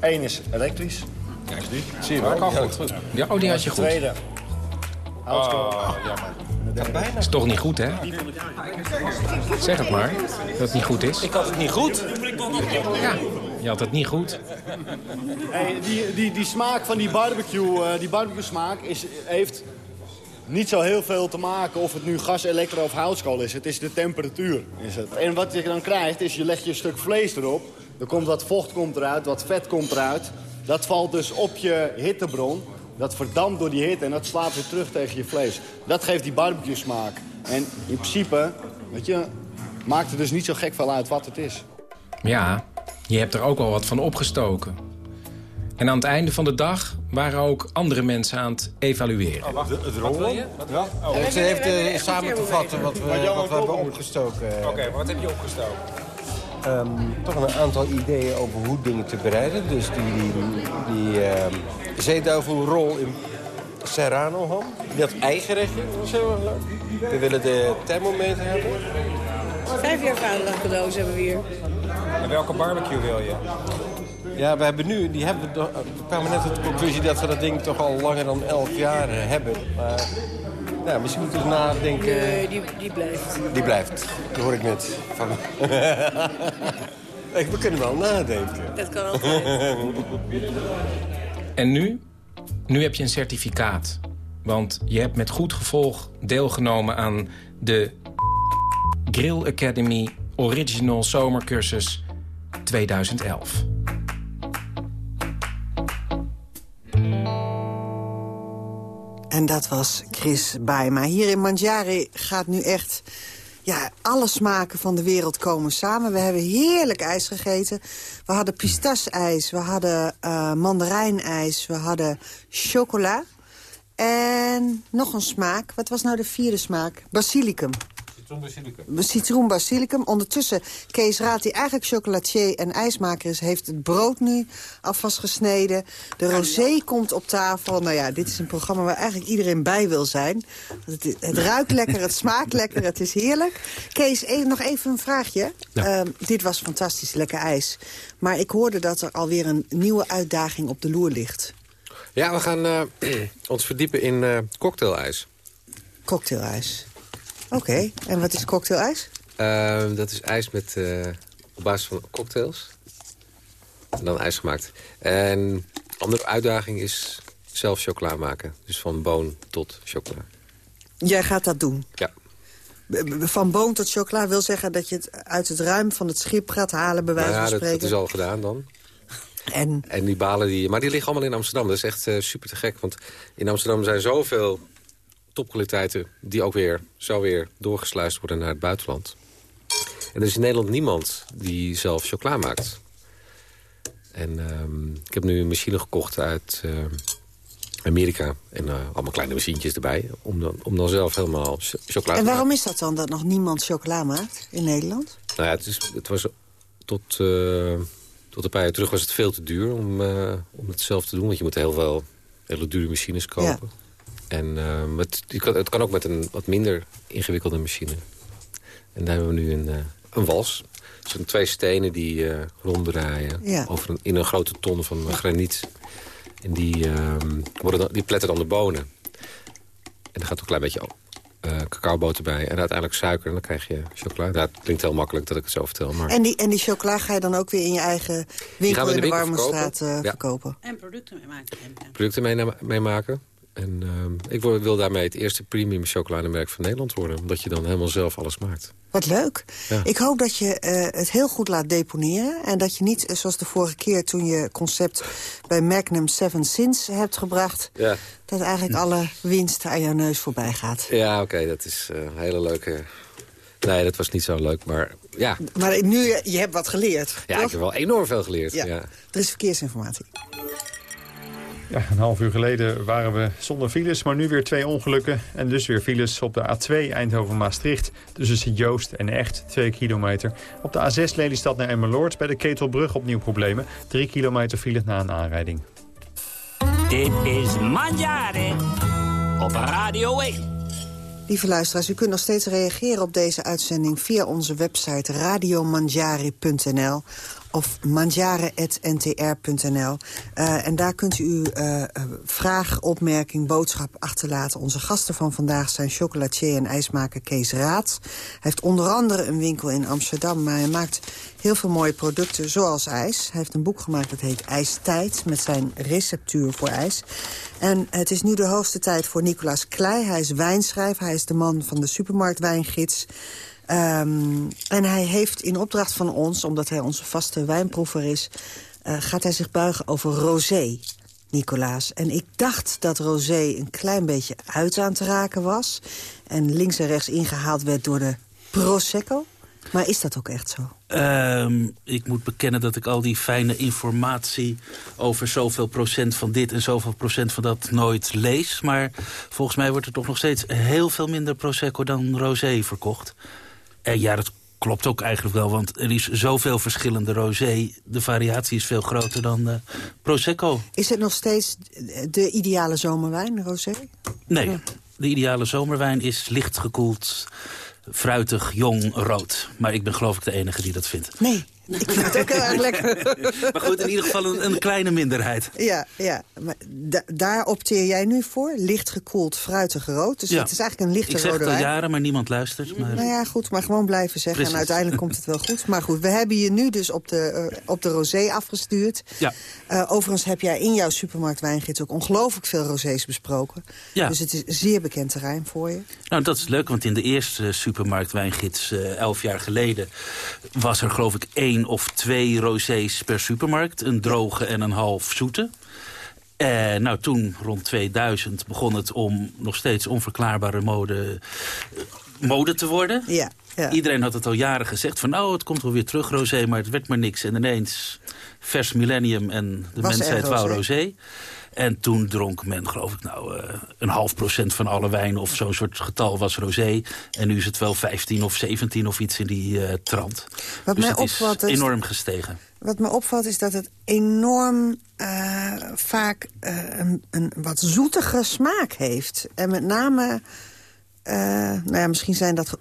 Eén is elektrisch. Kijk eens die. Zie je Ja, wel? kan goed. Ja, oh, die had je goed. Tweede. Houtskool. Oh, jammer. Is toch niet goed, hè? Zeg het maar, dat het niet goed is. Ik had het niet goed. Ja, je had het niet goed. Hey, die, die, die smaak van die barbecue, eh, die barbecue smaak is, heeft niet zo heel veel te maken of het nu gas, elektro of houtskool is. Het is de temperatuur. Is het. En wat je dan krijgt is, je legt je stuk vlees erop. Er komt wat vocht komt eruit, wat vet komt eruit. Dat valt dus op je hittebron. Dat verdampt door die hitte en dat slaat weer terug tegen je vlees. Dat geeft die barbecue smaak. En in principe, weet je, maakt het dus niet zo gek veel uit wat het is. Ja, je hebt er ook wel wat van opgestoken. En aan het einde van de dag waren ook andere mensen aan het evalueren. Het rollen? Ja. En ze heeft eh, samen te vatten wat we, wat we hebben opgestoken. Oké, wat heb je opgestoken? Ehm, toch een aantal ideeën over hoe dingen te bereiden. Dus die, die, die ehm, zeeduivelrol in serrano ham. Dat eigerechtje, dat was heel erg leuk. We willen de thermometer hebben. Vijf jaar vaderdag cadeaus hebben we hier. En welke barbecue wil je? Ja, we hebben nu, die hebben, we do- we kwamen net tot de conclusie dat we dat ding toch al langer dan elf jaar eh, hebben. Maar nou, misschien moeten we eens nadenken. Nee, die, die blijft. Die blijft, dat hoor ik net van. we kunnen wel nadenken. Dat kan altijd. En nu? Nu heb je een certificaat. Want je hebt met goed gevolg deelgenomen aan de Grill Academy Original Zomercursus 2011. En dat was Chris Baima. Hier in Manjari gaat nu echt... Ja, alle smaken van de wereld komen samen. We hebben heerlijk ijs gegeten. We hadden pistacheijs, we hadden eh mandarijnijs, we hadden chocola. En nog een smaak. Wat was nou de vierde smaak? Basilicum. Citroen basilicum. Ondertussen, Kees Raad, die eigenlijk chocolatier en ijsmaker is... heeft het brood nu alvast gesneden. De rosé komt op tafel. Nou ja, dit is een programma waar eigenlijk iedereen bij wil zijn. Het, het ruikt lekker, het smaakt lekker, het is heerlijk. Kees, even, nog even een vraagje. Ehm, dit was fantastisch lekker ijs. Maar ik hoorde dat er alweer een nieuwe uitdaging op de loer ligt. Ja, we gaan eh, ons verdiepen in eh, cocktaijs. Cocktaijs. Oké, en wat is cocktaijs? Eh, dat is ijs met, eh, op basis van cocktails. En dan ijs gemaakt. En een andere uitdaging is zelf chocola maken. Dus van boon tot chocola. Jij gaat dat doen? Ja. Van boom tot chocola wil zeggen dat je het uit het ruim van het schip gaat halen, bij wijze Nou ja, van dat, spreken. dat is al gedaan dan. En? En die balen, die, maar die liggen allemaal in Amsterdam. Dat is echt eh, super te gek. Want in Amsterdam zijn zoveel topkwaliteiten... die ook weer zo weer doorgesluist worden naar het buitenland. En er is in Nederland niemand die zelf chocola maakt. En ehm, ik heb nu een machine gekocht uit eh, Amerika. En eh, allemaal kleine machientjes erbij. Om dan, om dan zelf helemaal cho- chocola te En maken. waarom is dat dan, dat nog niemand chocola maakt in Nederland? Nou ja, het, is, het was tot, eh, tot een paar jaar terug was het veel te duur om, om het zelf te doen. Want je moet heel veel hele dure machines kopen. En ehm, het, het kan ook met een wat minder ingewikkelde machine. En daar hebben we nu een, eh, een wals. Het zijn twee stenen die eh, ronddraaien Ja. over een, in een grote ton van graniet. En die, ehm, worden dan, die pletten dan de bonen. En er gaat ook een klein beetje eh cacaoboter bij. En uiteindelijk suiker. En dan krijg je chocola. Nou, het klinkt heel makkelijk dat ik het zo vertel. Maar En die, en die chocola ga je dan ook weer in je eigen winkel in in de, de winkel Warmenstraat eh, verkopen. Ja. verkopen. En producten mee maken. producten mee, mee maken. En ehm, ik wil, daarmee het eerste premium chocolademerk van Nederland worden. Omdat je dan helemaal zelf alles maakt. Wat leuk. Ja. Ik hoop dat je eh, het heel goed laat deponeren. En dat je niet, eh, zoals de vorige keer toen je concept bij Magnum Seven Sins hebt gebracht... Ja, dat eigenlijk alle winst aan jouw neus voorbij gaat. ja oké, dat is eh, een hele leuke... Nee, dat was niet zo leuk, maar ja. Maar nu, je hebt wat geleerd, Ja, toch? ik heb wel enorm veel geleerd. Ja. Ja. Er is verkeersinformatie. Ja, een half uur geleden waren we zonder files, maar nu weer twee ongelukken. En dus weer files op de A2 Eindhoven-Maastricht tussen Sint-Joost en Echt, 2 kilometer. Op de A6 Lelystad naar Emmeloord bij de Ketelbrug opnieuw problemen. 3 kilometer file na een aanrijding. Dit is Mangiare op Radio 1. Lieve luisteraars, u kunt nog steeds reageren op deze uitzending... via onze website radiomangiare.nl of mangiare.ntr.nl. Eh, en daar kunt u eh, vraag, opmerking, boodschap achterlaten. Onze gasten van vandaag zijn chocolatier en ijsmaker Kees Raad. Hij heeft onder andere een winkel in Amsterdam... maar hij maakt heel veel mooie producten, zoals ijs. Hij heeft een boek gemaakt dat heet IJstijd... met zijn receptuur voor ijs. En het is nu de hoogste tijd voor Nicolaas Klei. Hij is wijnschrijver, hij is de man van de supermarktwijngids... Ehm, en hij heeft in opdracht van ons, omdat hij onze vaste wijnproever is... eh, gaat hij zich buigen over rosé, Nicolaas. En ik dacht dat rosé een klein beetje uit aan te raken was... en links en rechts ingehaald werd door de Prosecco. Maar is dat ook echt zo? Ehm, ik moet bekennen dat ik al die fijne informatie over zoveel procent van dit en zoveel procent van dat nooit lees. Maar volgens mij wordt er toch nog steeds heel veel minder Prosecco dan Rosé verkocht. En ja, dat klopt ook eigenlijk wel, want er is zoveel verschillende Rosé. De variatie is veel groter dan eh, Prosecco. Is het nog steeds de ideale zomerwijn, rosé? Nee, de ideale zomerwijn is licht gekoeld, fruitig, jong, rood. Maar ik ben geloof ik de enige die dat vindt. Nee, ik vind het ook heel erg lekker. Maar goed, in ieder geval een, een kleine minderheid. Ja, ja. Maar da- daar opteer jij nu voor? Licht gekoeld, fruitig rood. Dus Ja. het is eigenlijk een lichte Ik zeg rode het al wijn. jaren, maar niemand luistert. Maar... Nou ja, goed, maar gewoon blijven zeggen. Precies. En uiteindelijk komt het wel goed. Maar goed, we hebben je nu dus op de, eh, op de rosé afgestuurd. Ja. Eh, overigens heb jij in jouw supermarktwijngids ook ongelooflijk veel rosés besproken. Ja. Dus het is een zeer bekend terrein voor je. Nou, dat is leuk, want in de eerste supermarktwijngids eh elf jaar geleden... was er geloof ik één of twee rosés per supermarkt. Een droge en een half zoete. En nou, toen, rond 2000, begon het om nog steeds onverklaarbare mode, eh, mode te worden. Ja, ja. Iedereen had het al jaren gezegd van... nou, het komt wel weer terug, rosé, maar het werd maar niks. En ineens, vers millennium en de Was mensheid wou rosé? En toen dronk men, geloof ik, nou, eh, een half procent van alle wijn... of zo'n soort getal was rosé. En nu is het wel 15 of 17 of iets in die eh, trant. Wat dus mij het opvalt is- enorm gestegen. Wat me opvalt is dat het enorm eh, vaak een, een wat zoetige smaak heeft. En met name... nou ja, misschien zijn dat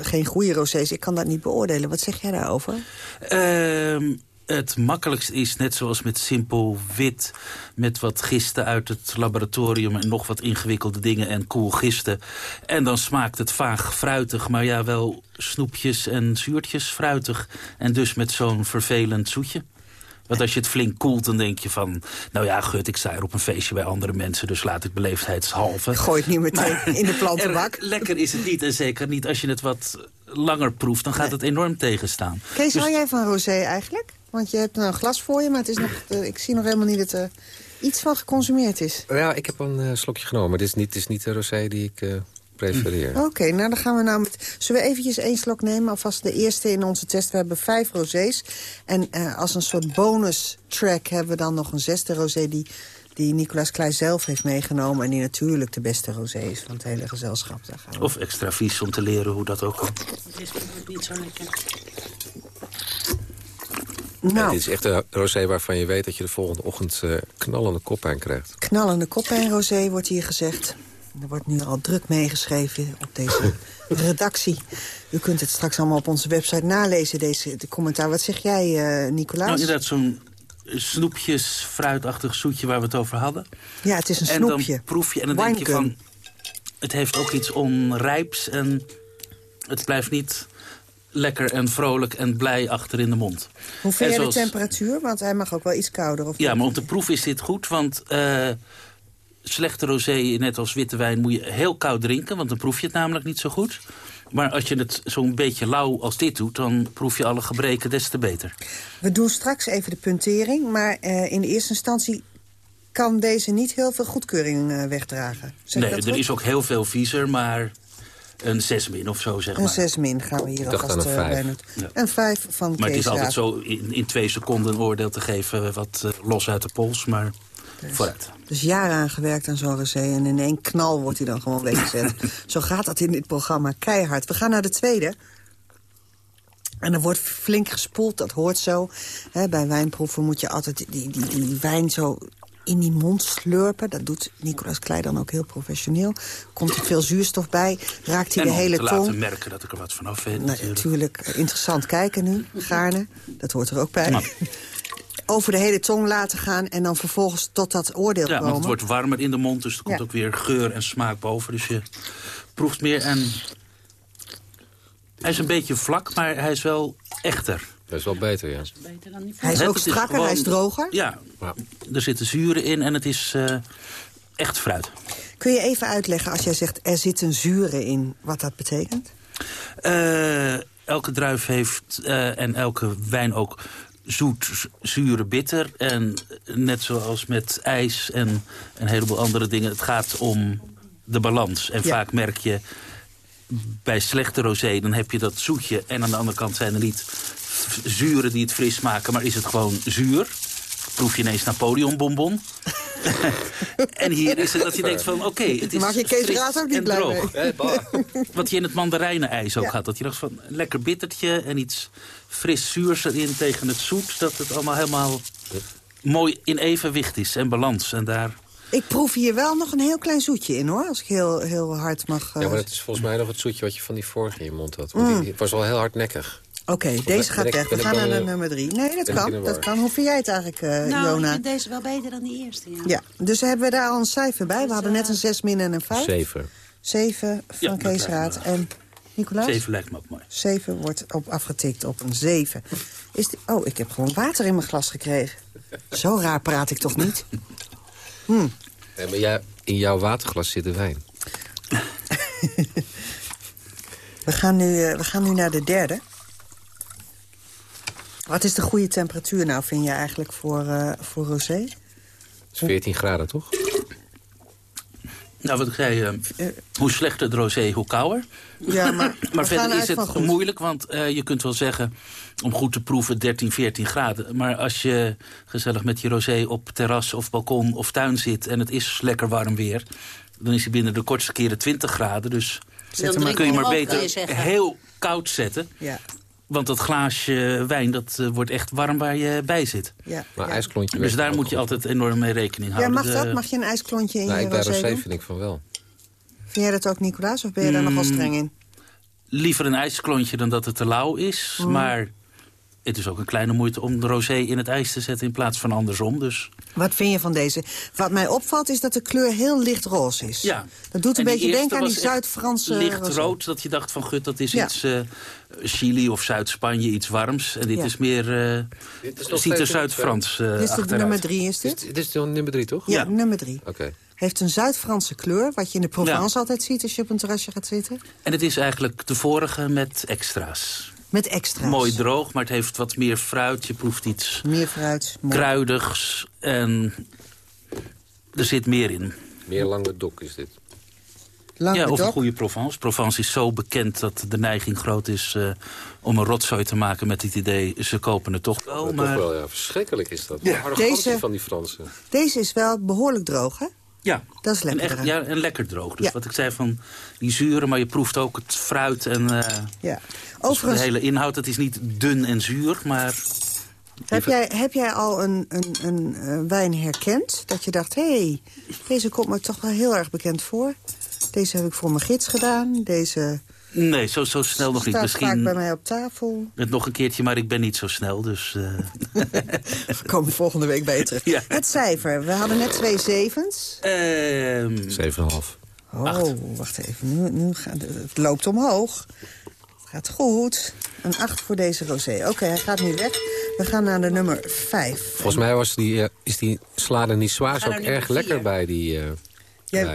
geen goede rosés. Ik kan dat niet beoordelen. Wat zeg jij daarover? Ehm, het makkelijkst is, net zoals met simpel wit... met wat gisten uit het laboratorium en nog wat ingewikkelde dingen... en koel gisten. En dan smaakt het vaag fruitig, maar ja, wel snoepjes en zuurtjes fruitig. En dus met zo'n vervelend zoetje. Want als je het flink koelt, dan denk je van... nou ja, gut, ik sta hier op een feestje bij andere mensen... dus laat ik beleefdheidshalve. Gooi het niet meteen Maar in de plantenbak. Lekker is het niet, en zeker niet als je het wat langer proeft... dan gaat het enorm tegenstaan. Kees, Dus- hou jij van rosé eigenlijk? Want je hebt nou een glas voor je, maar het is nog, eh, ik zie nog helemaal niet dat er iets van geconsumeerd is. Ja, ik heb een eh, slokje genomen. Maar dit is niet, dit is niet de rosé die ik eh, prefereer. Oké, nou dan gaan we nou met... Zullen we eventjes één slok nemen? Alvast de eerste in onze test. We hebben vijf rosés. En eh, als een soort bonus track hebben we dan nog een zesde rosé... die, die Nicolas Kleij zelf heeft meegenomen. En die natuurlijk de beste rosé is van het hele gezelschap. Daar gaan we. Of extra vies om te leren hoe dat ook kan. Het is niet zo lekker. Nou, dit is echt een rosé waarvan je weet dat je de volgende ochtend eh, knallende koppijn krijgt. knallende kop en rosé wordt hier gezegd. Er wordt nu al druk meegeschreven op deze redactie. U kunt het straks allemaal op onze website nalezen, deze de commentaar. Wat zeg jij, eh Nicolaas? Nou, inderdaad, zo'n snoepjes, fruitachtig zoetje waar we het over hadden. Ja, het is een en snoepje. dan proef je en dan denk je van... Het heeft ook iets onrijps en het blijft niet lekker en vrolijk en blij achter in de mond. Hoe vind jij de temperatuur? Want hij mag ook wel iets kouder. Of Ja, maar om te proeven is dit goed, want eh, slechte rosé, net als witte wijn, moet je heel koud drinken, want dan proef je het namelijk niet zo goed. Maar als je het zo'n beetje lauw als dit doet, dan proef je alle gebreken des te beter. We doen straks even de puntering. Maar eh, in de eerste instantie kan deze niet heel veel goedkeuring eh, wegdragen. Zeg nee, er goed? is ook heel veel viezer, maar een 6 min of zo, zeg Een maar. 6 min gaan we hier alvast een eh, vijf. bij. Ja. Een 5 van Maar het is altijd zo in, in twee seconden een oordeel te geven, wat eh, los uit de pols, maar vooruit. Dus jaren aan gewerkt aan zo'n en in één knal wordt hij dan gewoon weggezet. Zo gaat dat in dit programma, keihard. We gaan naar de tweede. En er wordt flink gespoeld, dat hoort zo. Hè, bij wijnproeven moet je altijd die, die, die wijn zo in die mond slurpen. Dat doet Nicolas Klei dan ook heel professioneel. Komt er veel zuurstof bij, raakt hij en de hele tong. laten merken dat ik er wat van af weet. Nou, natuurlijk. natuurlijk interessant kijken nu, gaarne. Dat hoort er ook bij. Over de hele tong laten gaan en dan vervolgens tot dat oordeel Ja, komen. want het wordt warmer in de mond, dus er komt Ja. ook weer geur en smaak boven. Dus je proeft meer en... Hij is een beetje vlak, maar hij is wel echter. Dat is wel beter, ja. Hij is ook het strakker, gewoon- hij is droger. Ja, er zitten zuren in en het is eh, echt fruit. Kun je even uitleggen als jij zegt er zitten zuren in, wat dat betekent? Eh, elke druif heeft, eh, en elke wijn ook, zoet, zure, bitter. En net zoals met ijs en een heleboel andere dingen... het gaat om de balans. En Ja. vaak merk je bij slechte rosé... dan heb je dat zoetje en aan de andere kant zijn er niet zuren die het fris maken... maar is het gewoon zuur. Proef je ineens Napoleon-bonbon. en hier is het dat je denkt van, oké, het is Mag je Kees ook niet en blij droog. mee? Wat je in het mandarijnenijs ook Ja. had. Dat je dacht van een lekker bittertje en iets fris zuurs erin tegen het zoet. Dat het allemaal helemaal mooi in evenwicht is en balans. En daar... Ik proef hier wel nog een heel klein zoetje in, hoor. Als ik heel, heel hard mag... eh, Ja, maar het is volgens mij nog het zoetje wat je van die vorige in je mond had. Want Mm. die, die was wel heel hardnekkig. Oké, deze gaat weg. We gaan naar de nummer drie. Nee, dat kan. Dat kan. Hoe vind jij het eigenlijk, eh, nou, Jona? ik vind deze wel beter dan die eerste, ja. Ja, dus hebben we daar al een cijfer bij. We hadden net een 6 min en een 5. Zeven. 7 Ja, van dat Kees lijkt Raad. me En Nicolaas? Zeven lijkt me ook mooi. 7 wordt op afgetikt op een 7. Is die... Oh, ik heb gewoon water in mijn glas gekregen. Zo raar praat ik toch niet? Hm. Nee, maar jij, in jouw waterglas zit de wijn. We, gaan nu, eh, we gaan nu naar de derde. Wat is de goede temperatuur nou, vind je eigenlijk, voor, eh, voor rosé? Het is 14 graden, toch? Nou, wat ik zei, eh, hoe slechter het rosé, hoe kouder. Ja, maar, Maar verder is het goed. moeilijk, want eh, je kunt wel zeggen... om goed te proeven 13, 14 graden. Maar als je gezellig met je rosé op terras of balkon of tuin zit... en het is lekker warm weer... dan is hij binnen de kortste keren 20 graden. Dus Dan kun je maar beter heel koud zetten. Ja, Want dat glaasje wijn, dat eh, wordt echt warm waar je bij zit. ja. Maar ijsklontje... Dus daar moet je altijd enorm mee rekening Ja, houden. mag De- dat? Mag je een ijsklontje in Nou, je rosé doen? vind ik van wel. Vind jij dat ook, Nicolaas? Of ben je daar nogal Mm. streng in? Liever een ijsklontje dan dat het te lauw is. Mm. Maar het is ook een kleine moeite om de rosé in het ijs te zetten... in plaats van andersom. Dus Wat vind je van deze? Wat mij opvalt is dat de kleur heel licht roze is. ja. Dat doet een beetje denken aan die Zuid-Franse licht rosé. rood, dat je dacht van gut, dat is Ja. iets eh, Chili of Zuid-Spanje, iets warms. En dit Ja. is meer, eh Dit is ziet er Zuid-Frans eh Dit is de achteruit. nummer drie, is Dit, dit? dit is nummer drie, toch? Ja, Ja. nummer drie. Oké. Heeft een Zuid-Franse kleur, wat je in de Provence altijd ziet als je op een terrasje gaat zitten. En het is eigenlijk de vorige met extra's. Met extra's. Mooi droog, maar het heeft wat meer fruit. Je proeft iets Meer fruit. mooi. kruidigs en er zit meer in. Meer lange dok is dit. ja, of een goede Provence. Provence is zo bekend dat de neiging groot is eh, om een rotzooi te maken met het idee... ze kopen het toch wel, Maar. Toch wel, ja. Verschrikkelijk is dat. Ja. De arrogantie Deze- van die Fransen. Deze is wel behoorlijk droog, hè? Ja, Dat is en, lekker. echt, eraan. ja, en lekker droog. Dus Ja. wat ik zei van die zuren, maar je proeft ook het fruit en eh, Ja. Overigens, de hele inhoud. Het is niet dun en zuur, maar heb, jij, heb jij al een, een, een eh, wijn herkend? Dat je dacht, hé, hey, deze komt me toch wel heel erg bekend voor. Deze heb ik voor mijn gids gedaan. Deze Nee, zo, zo snel nog niet. staat vaak Misschien bij mij op tafel. het nog een keertje, maar ik ben niet zo snel. Dus, eh, We komen volgende week bij je terug. Ja. Het cijfer. We hadden net twee zevens. ehm, 7,5. Oh, wacht even. Nu, nu gaat, het loopt omhoog. Het gaat goed. Een 8 voor deze rosé. Oké, hij gaat nu weg. We gaan naar de nummer 5. Volgens mij was die, eh, is die slade niet zwaar ook erg lekker bij die eh, oh, Ja.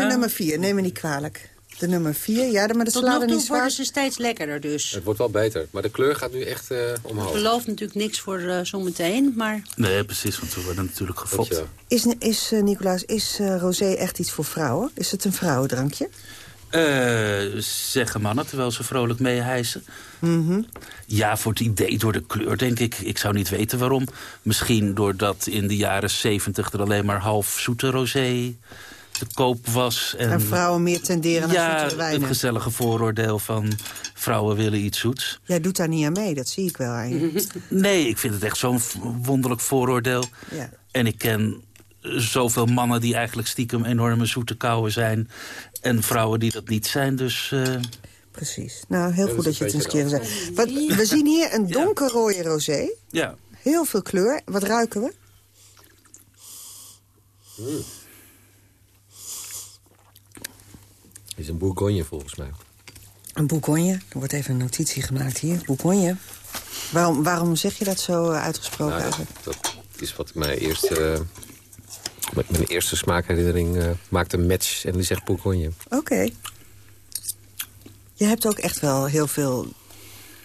de nummer 4. Neem me niet kwalijk. De nummer 4. Ja, maar de Tot salade nog niet toe zwaar. worden ze steeds lekkerder dus. Het wordt wel beter, maar de kleur gaat nu echt eh, Ik omhoog. beloof natuurlijk niks voor eh, zometeen, maar nee, precies, want we worden natuurlijk gefopt. Dankjewel. Is, is eh, Nicolaas, is rosé echt iets voor vrouwen? Is het een vrouwendrankje? Eh, zeggen mannen, terwijl ze vrolijk meehijsen. Mhm. Ja, voor het idee, door de kleur, denk ik. Ik zou niet weten waarom. Misschien doordat in de jaren zeventig er alleen maar half zoete rosé te koop was. En, En vrouwen meer tenderen naar ja, zoetere het gezellige vooroordeel van vrouwen willen iets zoets. Jij doet daar niet aan mee, dat zie ik wel aan je. Nee, ik vind het echt zo'n wonderlijk vooroordeel. Ja. En ik ken zoveel mannen die eigenlijk stiekem enorme zoete kouwen zijn. En vrouwen die dat niet zijn, dus... eh, Precies. Nou, heel Ja, goed dat je het een eens een keer zegt. Wat, we zien hier een donkerrode rosé. ja, Heel veel kleur. Wat ruiken we? Het is een bourgogne volgens mij. Een bourgogne. Er wordt even een notitie gemaakt hier. Bourgogne. Waarom, waarom zeg je dat zo uitgesproken Nou, dat, eigenlijk? dat is wat mijn eerste, met mijn eerste smaakherinnering eh maakte een match en die zegt bourgogne. Oké. Je hebt ook echt wel heel veel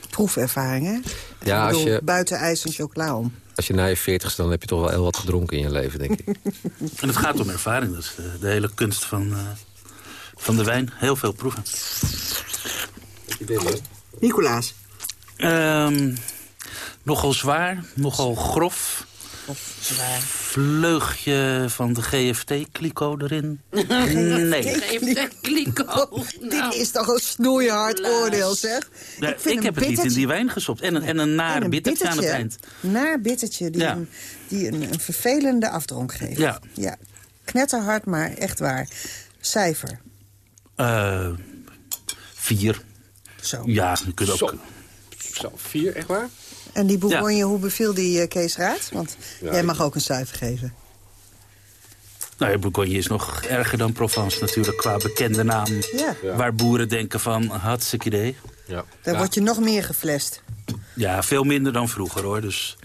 proefervaring, hè? Ja, als bedoel, je, Buiten ijs en chocola om. als je na je veertigste dan heb je toch wel heel wat gedronken in je leven, denk ik. en het gaat om ervaring. Dat is de, de hele kunst van, eh, van de wijn. Heel veel proeven. Nicolaas. Ehm, nogal zwaar, nogal grof. Vleugje van de GFT-kliko erin. nee. geef de kliko. Nou, Dit is toch een snoeihard oordeel, zeg. Ja, ik heb het niet in die wijn gestopt. En, een- en een naar En een bittertje aan het eind. Naar bittertje, die, Ja. een, die een, een vervelende afdronk geeft. Ja. ja. Knetterhard, maar echt waar. Cijfer. Eh, vier. Zo. Ja, je kunt ook... Zo. Vier, echt waar? En die Bourgogne, hoe beviel die eh, Kees Raad? Want Ja, jij mag ook een cijfer geven. Nou ja, Bourgogne is nog erger dan Provence natuurlijk qua bekende naam. Ja. Ja. Waar boeren denken van, hartstikke idee. Ja. Daar Ja. word je nog meer geflest. Ja, veel minder dan vroeger hoor. Dus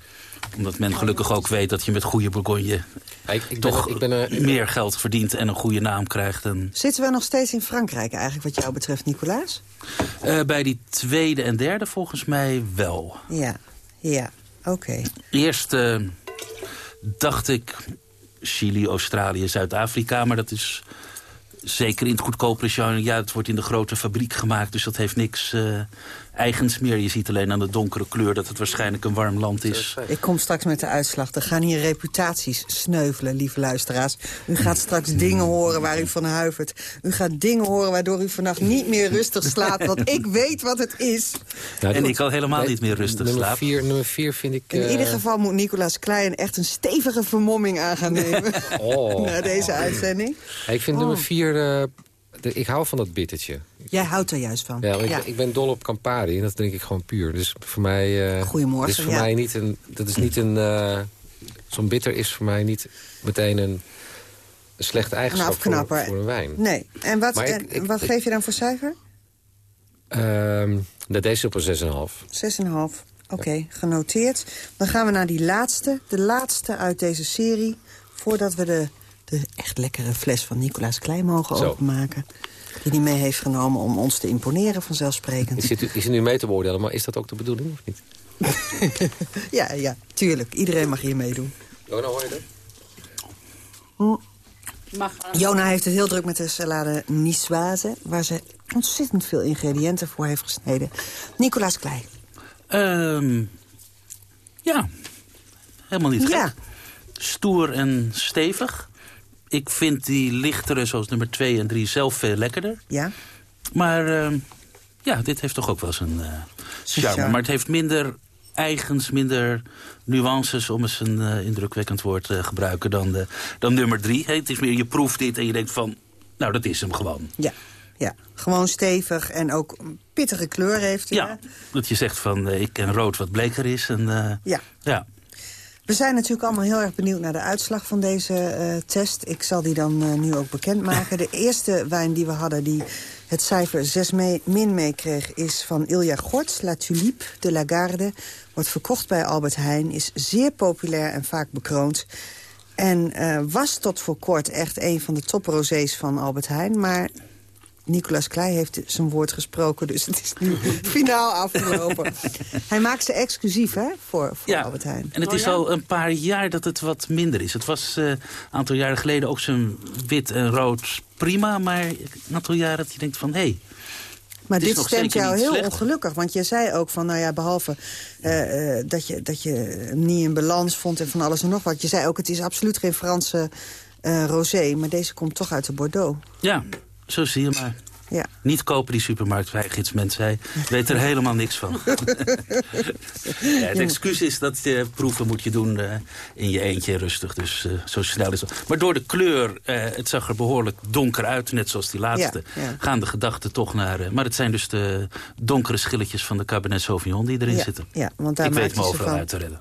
omdat men gelukkig ook weet dat je met goede Bourgogne... Ja, ik, ik toch ben, ik ben, eh, meer geld verdient en een goede naam krijgt. En, Zitten we nog steeds in Frankrijk eigenlijk, wat jou betreft, Nicolaas? eh, bij die tweede en derde volgens mij wel. Ja, ja, oké. Eerst eh, dacht ik Chili, Australië, Zuid-Afrika. Maar dat is zeker in het goedkopere genre. Ja, het wordt in de grote fabriek gemaakt. Dus dat heeft niks eh, eigens meer. Je ziet alleen aan de donkere kleur dat het waarschijnlijk een warm land is. Ik kom straks met de uitslag. Er gaan hier reputaties sneuvelen, lieve luisteraars. U gaat straks dingen horen waar u van huivert. U gaat dingen horen waardoor u vannacht niet meer rustig slaapt. Want ik weet wat het is. En ik al helemaal niet meer rustig nummer slaap. Vier, nummer vier vind ik... In eh, ieder geval moet Nicolaas Klein echt een stevige vermomming aan gaan nemen. Oh. Na deze uitzending. Ja, ik vind Oh. nummer vier... eh, ik hou van dat bittertje. Jij houdt er juist van. Ja, ik, ik ben dol op Campari en dat drink ik gewoon puur. Dus voor mij... eh, Goedemorgen, voor ja. mij niet een... Dat is niet een... eh, Zo'n bitter is voor mij niet meteen een, een slechte Een eigenschap voor, een wijn. Nee. En wat, ik- en ik- wat geef je dan voor cijfer? 6,5. Ehm, dat deze op een 6,5. Oké, genoteerd. Dan gaan we naar die laatste. De laatste uit deze serie. Voordat we de, de echt lekkere fles van Nicolaas Klein mogen Zo. openmaken. Die hij mee heeft genomen om ons te imponeren vanzelfsprekend. Ik zit, ik zit nu mee te beoordelen, maar is dat ook de bedoeling of niet? Ja, ja, tuurlijk. Iedereen mag hier meedoen. Oh, nou hoor je dat? mag Jona heeft het heel druk met de salade niçoise... waar ze ontzettend veel ingrediënten voor heeft gesneden. Nicolaas Klein. Ehm, ja, helemaal niet gek. Ja. Stoer en stevig. Ik vind die lichtere, zoals nummer 2 en 3, zelf veel lekkerder. Ja? Maar ehm, ja, dit heeft toch ook wel zijn eh charme. Maar het heeft minder eigens, minder nuances... om eens een eh, indrukwekkend woord te gebruiken dan, de, dan nummer 3. Het is meer, je proeft dit en je denkt van... Nou, dat is hem gewoon. Ja, ja. gewoon stevig en ook een pittige kleur heeft hij. hè? Ja, dat je zegt van eh, ik ken rood wat bleker is. En, Ja. ja. We zijn natuurlijk allemaal heel erg benieuwd naar de uitslag van deze eh, test. Ik zal die dan eh, nu ook bekendmaken. De eerste wijn die we hadden die het cijfer 6 mee, min meekreeg... is van Ilja Gorts, La Tulipe de la Garde. Wordt verkocht bij Albert Heijn, is zeer populair en vaak bekroond. En eh, was tot voor kort echt een van de toprosés van Albert Heijn. Maar Nicolas Klei heeft zijn woord gesproken, dus het is nu finaal afgelopen. Hij maakt ze exclusief hè, voor, voor Albert Heijn. En het is al een paar jaar dat het wat minder is. Het was eh, een aantal jaren geleden ook zo'n wit en rood prima. Maar een aantal jaren dat je denkt van, hé... Hey, Maar dit stemt jou heel slecht. ongelukkig. Want je zei ook van, nou ja, behalve eh, eh, dat, je, dat je hem niet in balans vond... en van alles en nog wat. Je zei ook, het is absoluut geen Franse eh, rosé. Maar deze komt toch uit de Bordeaux. Ja, zo zie je maar. Ja. Niet kopen die supermarktwijgids, mensen. Hij weet er helemaal niks van. ja, het excuus is dat je proeven moet je doen eh, in je eentje rustig. Dus eh, zo snel is het. Maar door de kleur, eh, het zag er behoorlijk donker uit. Net zoals die laatste. Ja, ja. Gaan de gedachten toch naar... eh, maar het zijn dus de donkere schilletjes van de Cabernet Sauvignon die erin Ja, zitten. ja, want daar Ik weet maakt me overal van. uit te redden.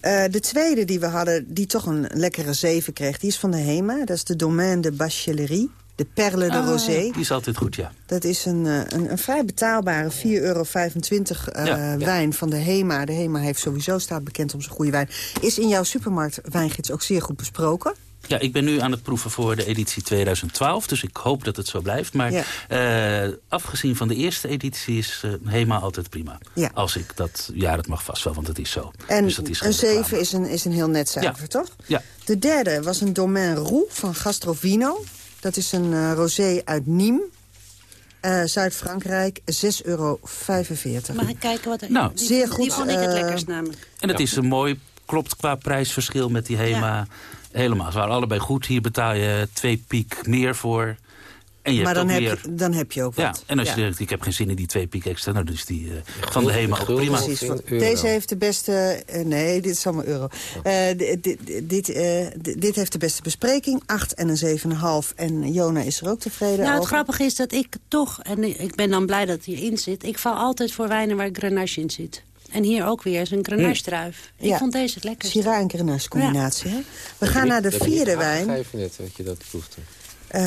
Eh, de tweede die we hadden, die toch een lekkere zeven kreeg... die is van de Hema. Dat is de Domaine de Bachelerie. De Perle de Ah, Rosé. Die is altijd goed, ja. Dat is een, eh, een, een vrij betaalbare 4,25 euro eh, Ja, ja. wijn van de HEMA. De HEMA heeft sowieso staat bekend om zijn goede wijn. Is in jouw supermarkt wijngids ook zeer goed besproken. Ja, ik ben nu aan het proeven voor de editie 2012. Dus ik hoop dat het zo blijft. Maar Ja. eh, afgezien van de eerste editie is HEMA altijd prima. Ja. Als ik dat... Ja, dat mag vast wel, want het is zo. En dus dat is een 7 reclame. is een, is een heel net cijfer, Ja. toch? Ja. De derde was een Domaine Roux van Gastrovino. Dat is een eh, rosé uit Nîmes. Eh, Zuid-Frankrijk, 6,45 euro. Mag ik kijken wat er... Nou. die, Zeer Die goed, vond ik het eh, lekkerst namelijk. En het is een mooi, klopt qua prijsverschil met die HEMA. Helemaal. Ze waren allebei goed. Hier betaal je twee piek meer voor. En je maar hebt dan heb, meer... je, dan heb je ook Ja, wat. en als je Ja. zegt, ik heb geen zin in die twee piek extra... nou, dus die eh, van de HEMA ook prima. Precies. in? Deze heeft de beste... eh, nee, dit is allemaal euro. Eh, di- di- dit, eh, di- dit heeft de beste bespreking. 8 en een 7,5. En Jona is er ook tevreden Nou, het over. grappige is dat ik toch, en ik ben dan blij dat het hierin zit... ik val altijd voor wijnen waar Grenache in zit. En hier ook weer, is een Grenache-druif. Ik Ja. vond deze het lekkerst. Syrah en Grenache combinatie. Hè? We gaan naar de vierde wijn. aangegeven net, dat je dat proefde. Eh,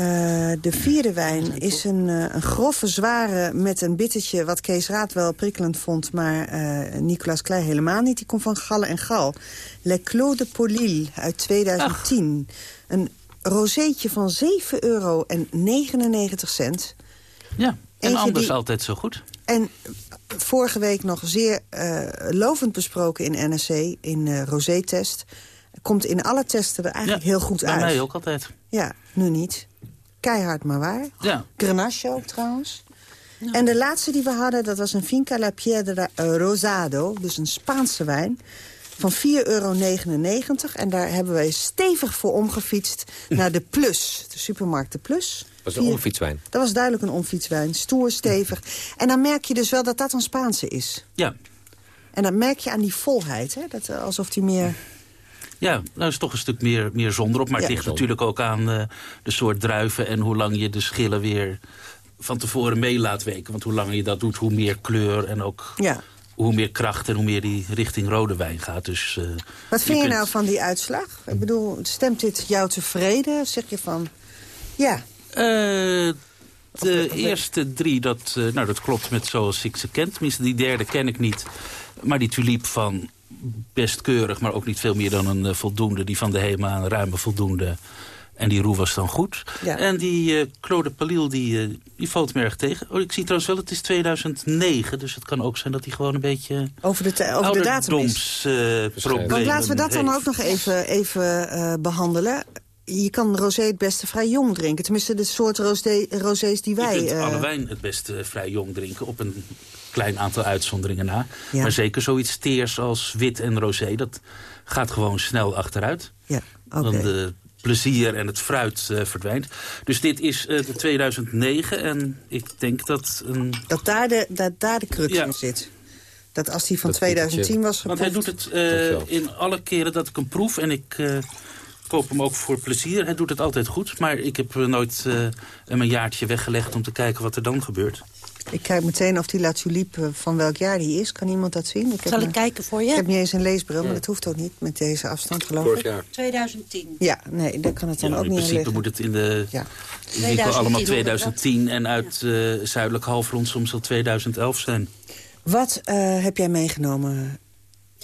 de vierde wijn is een, eh, een grove, zware met een bittertje... wat Kees Raad wel prikkelend vond, maar eh Nicolas Klei helemaal niet. Die komt van Galle en Gal. Le Clos de Polil uit 2010. Een rozeetje van 7,99 euro. Ja, en anders die- altijd zo goed. En vorige week nog zeer lovend besproken in NRC, in Rosé-test. Komt in alle testen er eigenlijk heel goed Bij uit. mij ook altijd. Ja, nu niet. Keihard maar waar. Ja. Grenache ook trouwens. En de laatste die we hadden, dat was een Finca La Piedra Rosado. Dus een Spaanse wijn. Van 4,99 euro. En daar hebben wij stevig voor omgefietst naar de Plus. De supermarkt de Plus. Dat was een omfietswijn. Dat was duidelijk een omfietswijn. Stoer, stevig. En dan merk je dus wel dat dat een Spaanse is. Ja, En dat merk je aan die volheid. Hè? Dat, eh, alsof die meer... Ja, nou is toch een stuk meer, meer zon erop. Maar het Ja. ligt natuurlijk ook aan eh, de soort druiven... en hoe lang je de schillen weer van tevoren mee laat weken. Want hoe langer je dat doet, hoe meer kleur en ook Ja. hoe meer kracht... en hoe meer die richting rode wijn gaat. Dus, eh, Wat vind je, kunt- nou van die uitslag? Ik bedoel, stemt dit jou tevreden? Zeg je van... Ja, Eh, de eerste drie, dat, nou, dat klopt met zoals ik ze ken. Tenminste, die derde ken ik niet. Maar die tulip van best keurig, maar ook niet veel meer dan een eh, voldoende. Die van de Hema een ruime voldoende. En die roe was dan goed. Ja. En die eh Claude Palil, die, eh, die valt me erg tegen. Oh, ik zie trouwens wel, het is 2009. Dus het kan ook zijn dat hij gewoon een beetje... over de, te- over de datum is. ouderdomsproblemen Want laten we dat dan ook nog even, even eh, behandelen. Je kan rosé het beste vrij jong drinken. Tenminste, de soort rosé, rosés die Je wij... kunt eh, alle wijn het beste vrij jong drinken, op een klein aantal uitzonderingen na. Ja. Maar zeker zoiets teers als wit en rosé, dat gaat gewoon snel achteruit. ja, oké. Dan de plezier en het fruit eh, verdwijnt. Dus dit is eh, de 2009 en ik denk dat een... Dat daar de, dat daar de crux Ja. in zit. Dat als die van Dat 2010 was Want hij doet het eh, in alle keren dat ik hem proef en ik... eh, koop hem ook voor plezier. Hij doet het altijd goed. Maar ik heb eh, nooit uh, een jaartje weggelegd om te kijken wat er dan gebeurt. Ik kijk meteen of die La Tulipe van welk jaar die is. Kan iemand dat zien? Ik Zal ik kijken voor je? Ik heb niet eens een leesbril, maar dat hoeft ook niet met deze afstand geloof Vorig ik. jaar. 2010. Ja, nee, daar kan het dan Ja, ook in niet aan principe moet het in de Ja. in ieder geval 2010 allemaal hoor ik 2010 en uit eh, zuidelijk halfrond soms al 2011 zijn. Wat eh, heb jij meegenomen,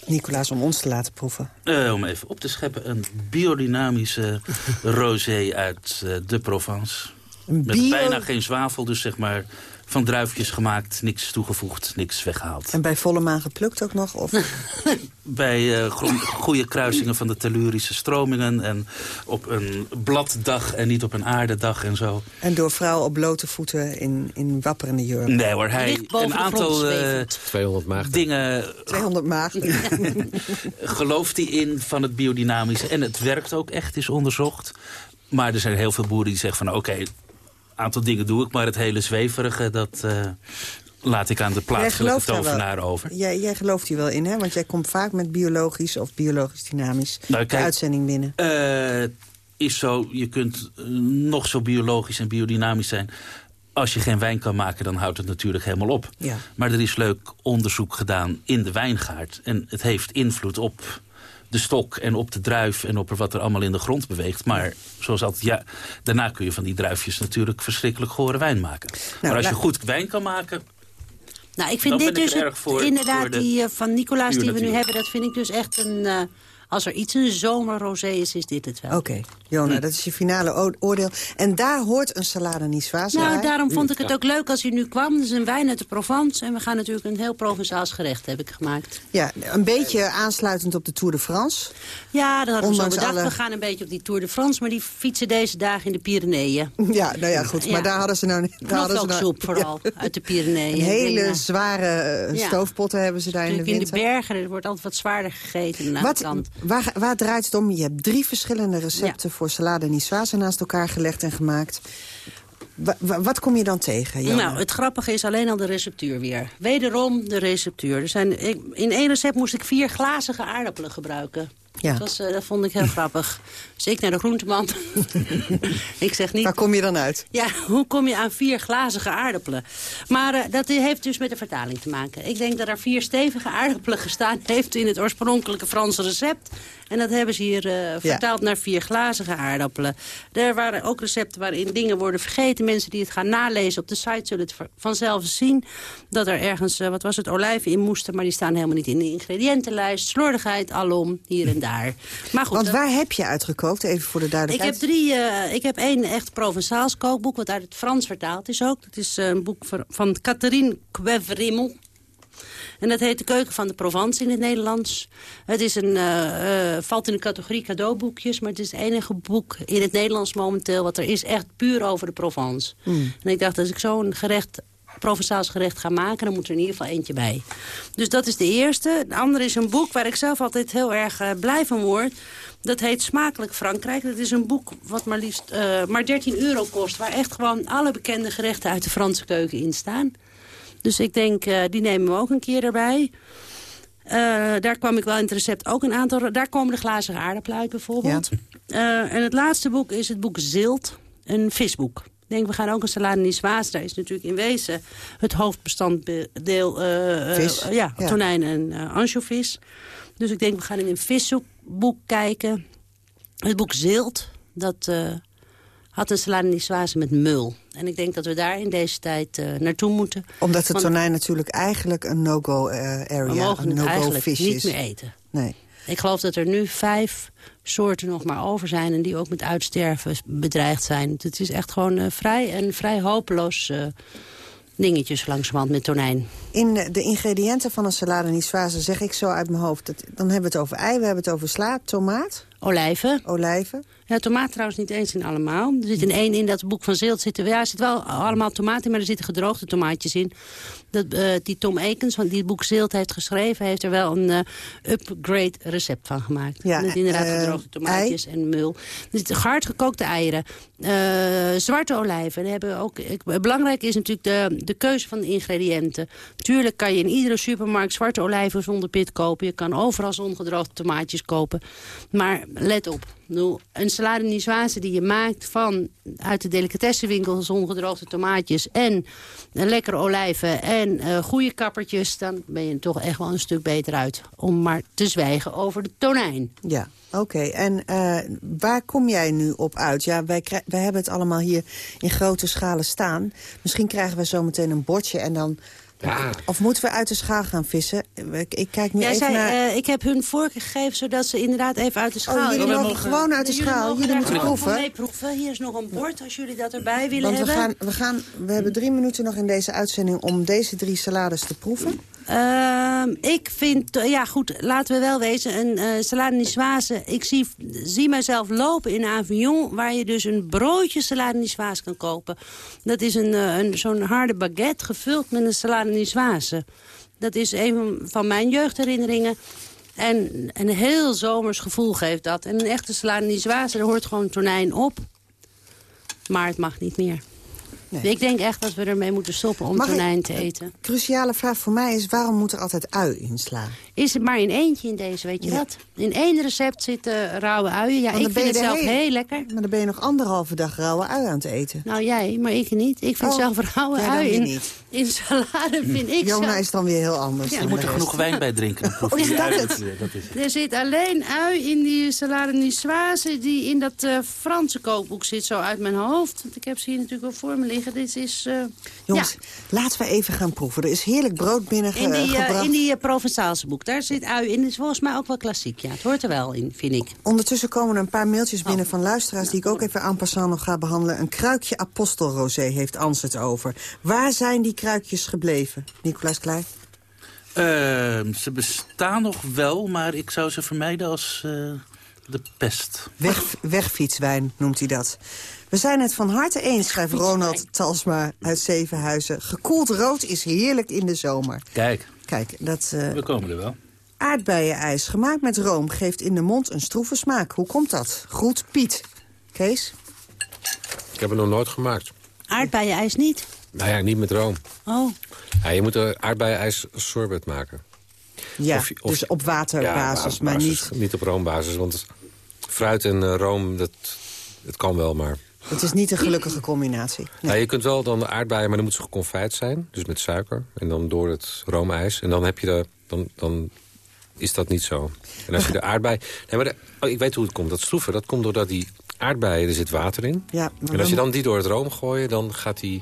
Nicolaas, om ons te laten proeven? Eh, om even op te scheppen, een biodynamische rosé uit eh, de Provence. Een Met bijna geen zwavel, dus zeg maar van druifjes gemaakt, niks toegevoegd, niks weggehaald. En bij volle maan geplukt ook nog? Of? Bij eh, gro- goede kruisingen van de tellurische stromingen en op een bladdag en niet op een aardedag en zo. en door vrouwen op blote voeten in, in wapperende jurk? Nee hoor, hij een aantal grond eh, zwevend. 200 maagden. dingen 200 maagden. gelooft hij in van het biodynamische. En het werkt ook echt, is onderzocht. Maar er zijn heel veel boeren die zeggen van... oké, aantal dingen doe ik, maar het hele zweverige... dat eh, laat ik aan de plaatselijke tovenaar over. Jij, jij gelooft hier wel in, hè? Want jij komt vaak met biologisch of biologisch dynamisch Nou, de uitzending binnen. Eh, is zo, je kunt eh, nog zo biologisch en biodynamisch zijn... Als je geen wijn kan maken, dan houdt het natuurlijk helemaal op. Ja. Maar er is leuk onderzoek gedaan in de wijngaard. En het heeft invloed op de stok en op de druif... en op wat er allemaal in de grond beweegt. Maar zoals altijd, ja, daarna kun je van die druifjes natuurlijk... verschrikkelijk gore wijn maken. maar als je goed wijn kan maken... Nou, ik vind dit ik dus er het- erg voor- inderdaad voor die eh, van Nicolaas die we nu hebben, dat vind ik dus echt een. eh, als er iets een zomerrosé is, is dit het wel. Oké, Jona, dat is je finale oordeel. En daar hoort een salade niçoise Nou, bij. daarom vond ik het ook leuk als u nu kwam. Het is een wijn uit de Provence. En we gaan natuurlijk een heel Provençaals gerecht heb ik gemaakt. Ja, een beetje aansluitend op de Tour de France. Ja, dat hadden we zo Ondanks bedacht. alle- We gaan een beetje op die Tour de France. Maar die fietsen deze dagen in de Pyreneeën. Ja, nou ja, goed. Maar Ja. daar hadden ze nou... Daar hadden ze nou Knoflooksoep vooral, uit de Pyreneeën. Een hele denk, zware eh, Ja. stoofpotten hebben ze daar in de natuurlijk in de winter. bergen, er wordt altijd wat zwaarder gegeten aan Wat, de kant. Waar, waar draait het om? Je hebt drie verschillende recepten voor salade niçoise naast elkaar gelegd en gemaakt. Wa- wa- wat kom je dan tegen? Nou, het grappige is alleen al de receptuur weer. Wederom de receptuur. Er zijn, ik, in één recept moest ik vier glazige aardappelen gebruiken. Ja. Dat, was, eh, dat vond ik heel grappig. Dus ik naar de groenteman. ik zeg niet... Waar kom je dan uit? Ja, hoe kom je aan vier glazige aardappelen? Maar eh, dat heeft dus met de vertaling te maken. Ik denk dat er vier stevige aardappelen gestaan heeft in het oorspronkelijke Franse recept. En dat hebben ze hier eh, vertaald naar vier glazige aardappelen. Er waren ook recepten waarin dingen worden vergeten. Mensen die het gaan nalezen op de site zullen het vanzelf zien. Dat er ergens, eh, wat was het, olijven in moesten. Maar die staan helemaal niet in de ingrediëntenlijst. Slordigheid, alom, hier en daar. Maar goed, Want waar heb je uitgekookt? Even voor de ik duidelijkheid. heb drie. eh, ik heb één echt Provençaals kookboek, wat uit het Frans vertaald is ook. Dat is een boek van, Catherine Quevrimmel. En dat heet De Keuken van de Provence in het Nederlands. Het is een, eh, eh, valt in de categorie cadeauboekjes, maar het is het enige boek in het Nederlands momenteel wat er is echt puur over de Provence. Hmm. En ik dacht, als ik zo'n gerecht, Provençaals gerecht ga maken, dan moet er in ieder geval eentje bij. Dus dat is de eerste. De andere is een boek waar ik zelf altijd heel erg eh, blij van word. Dat heet Smakelijk Frankrijk. Dat is een boek wat maar liefst maar 13 euro kost. Waar echt gewoon alle bekende gerechten uit de Franse keuken in staan. Dus ik denk, eh, die nemen we ook een keer erbij. Eh, daar kwam ik wel in het recept ook een aantal... Daar komen de glazige aardappelen uit bijvoorbeeld. Eh, en het laatste boek is het boek Zilt, een visboek. Ik denk, we gaan ook een salade niçoise. Daar is natuurlijk in wezen het hoofdbestanddeel... Vis, ja, ja. tonijn en eh ansjovis. Dus ik denk, we gaan in een visboek kijken. Het boek Zilt, dat had een salade niçoise met mul. En ik denk dat we daar in deze tijd eh, naartoe moeten. Omdat Want tonijn natuurlijk eigenlijk een no-go eh, area, we mogen een het no-go eigenlijk vis niet is. meer eten. Nee. Ik geloof dat er nu vijf soorten nog maar over zijn... en die ook met uitsterven bedreigd zijn. Het is echt gewoon eh, vrij en vrij hopeloos dingetjes langzamerhand met tonijn. In de- de ingrediënten van een salade niçoise zeg ik zo uit mijn hoofd. Dat, dan hebben we het over ei, we hebben het over sla, tomaat, Olijven, olijven. Ja, tomaat trouwens niet eens in allemaal. Er zit in één in dat boek van Zilt zitten, ja, er zit wel allemaal tomaten in, maar er zitten gedroogde tomaatjes in. Dat, eh, die Tom Ekens, want die het boek Zilt heeft geschreven, heeft er wel een eh, upgrade recept van gemaakt. Ja, Met inderdaad eh, gedroogde tomaatjes en mul. Zitten gehard gekookte eieren, zwarte olijven. Hebben ook, ik- belangrijk is natuurlijk de, de keuze van de ingrediënten. Tuurlijk kan je in iedere supermarkt zwarte olijven zonder pit kopen. Je kan overal zongedroogde tomaatjes kopen. Maar let op. Een salade niçoise die je maakt van uit de delicatessenwinkel zongedroogde tomaatjes en lekkere olijven en eh, goede kappertjes, dan ben je toch echt wel een stuk beter uit. Om maar te zwijgen over de tonijn. Ja, oké. En eh, waar kom jij nu op uit? Ja, wij, wij hebben het allemaal hier in grote schalen staan. Misschien krijgen we zo meteen een bordje en dan... Of moeten we uit de schaal gaan vissen? Ik, ik kijk nu Jij even zei, naar... eh, ik heb hun voorkeur gegeven zodat ze inderdaad even uit de schaal... Oh, jullie Ja, mogen gewoon uit de schaal. Jullie moeten proeven. van meeproeven. Hier is nog een bord als jullie dat erbij willen Want we hebben. gaan, we, gaan, we hebben drie minuten nog in deze uitzending om deze drie salades te proeven. Ehm, ik vind, ja goed, laten we wel wezen, een eh salade niçoise. Ik zie, zie mezelf lopen in Avignon, waar je dus een broodje salade niçoise kan kopen. Dat is een, eh, een, zo'n harde baguette gevuld met een salade niçoise. Dat is een van, mijn jeugdherinneringen. En een heel zomers gevoel geeft dat. En een echte salade niçoise, daar hoort gewoon tonijn op. Maar het mag niet meer. Ik denk echt dat we ermee moeten stoppen om Mag ik- tonijn te eten. Cruciale vraag voor mij is, waarom moet er altijd ui in slaan? Is het maar in eentje in deze, weet je dat? In één recept zitten rauwe uien. Ja, ik vind het zelf heel lekker. Maar dan ben je nog anderhalve dag rauwe ui aan het eten. Nou jij, maar ik niet. Ik vind Oh. zelf rauwe Ja, dan ui weer in, niet. in salade vind ik Jona zelf- is dan weer heel anders. Ja. Je moet er genoeg wijn bij drinken. Oh, is dat het? Dat is Er zit alleen ui in die salade niçoise die in dat eh, Franse kookboek zit, zo uit mijn hoofd. Want ik heb ze hier natuurlijk wel voor me liggen. Dit is... eh, Jongens, laten we even gaan proeven. Er is heerlijk brood binnen in die, gebracht. in die uh, Provençaalse boek, daar zit ui in. Dat is volgens mij ook wel klassiek. Ja, het hoort er wel in, vind ik. Ondertussen komen er een paar mailtjes binnen van luisteraars... die ik ook even en passant nog ga behandelen. Een kruikje apostelrosé heeft Ans het over. Waar zijn die kruikjes gebleven, Nicolaas Kleij? Ehm, ze bestaan nog wel, maar ik zou ze vermijden als eh, de pest. Weg, wegfietswijn noemt hij dat. We zijn het van harte eens, schrijft Ronald Talsma uit Zevenhuizen. Gekoeld rood is heerlijk in de zomer. Kijk, Kijk, dat eh we komen er wel. aardbeienijs gemaakt met room geeft in de mond een stroeve smaak. Hoe komt dat? Groet Piet. Kees? Ik heb het nog nooit gemaakt. Aardbeienijs niet. Nou ja, niet met room. Oh, Ja, je moet een aardbeienijs sorbet maken. Ja, Of of dus op waterbasis, Ja, maar niet... Niet op roombasis, want fruit en room, dat, het kan wel, maar... Het is niet een gelukkige combinatie. Ja, je kunt wel dan de aardbeien, maar dan moet ze geconfijt zijn. Dus met suiker. En dan door het roomijs. En dan heb je de, dan, dan is dat niet zo. En als je de aardbei... Nee, maar de- oh, ik weet hoe het komt. Dat stroeven, dat komt doordat die aardbeien, er zit water in. Ja, maar En als je dan- die door het room gooit, dan gaat die,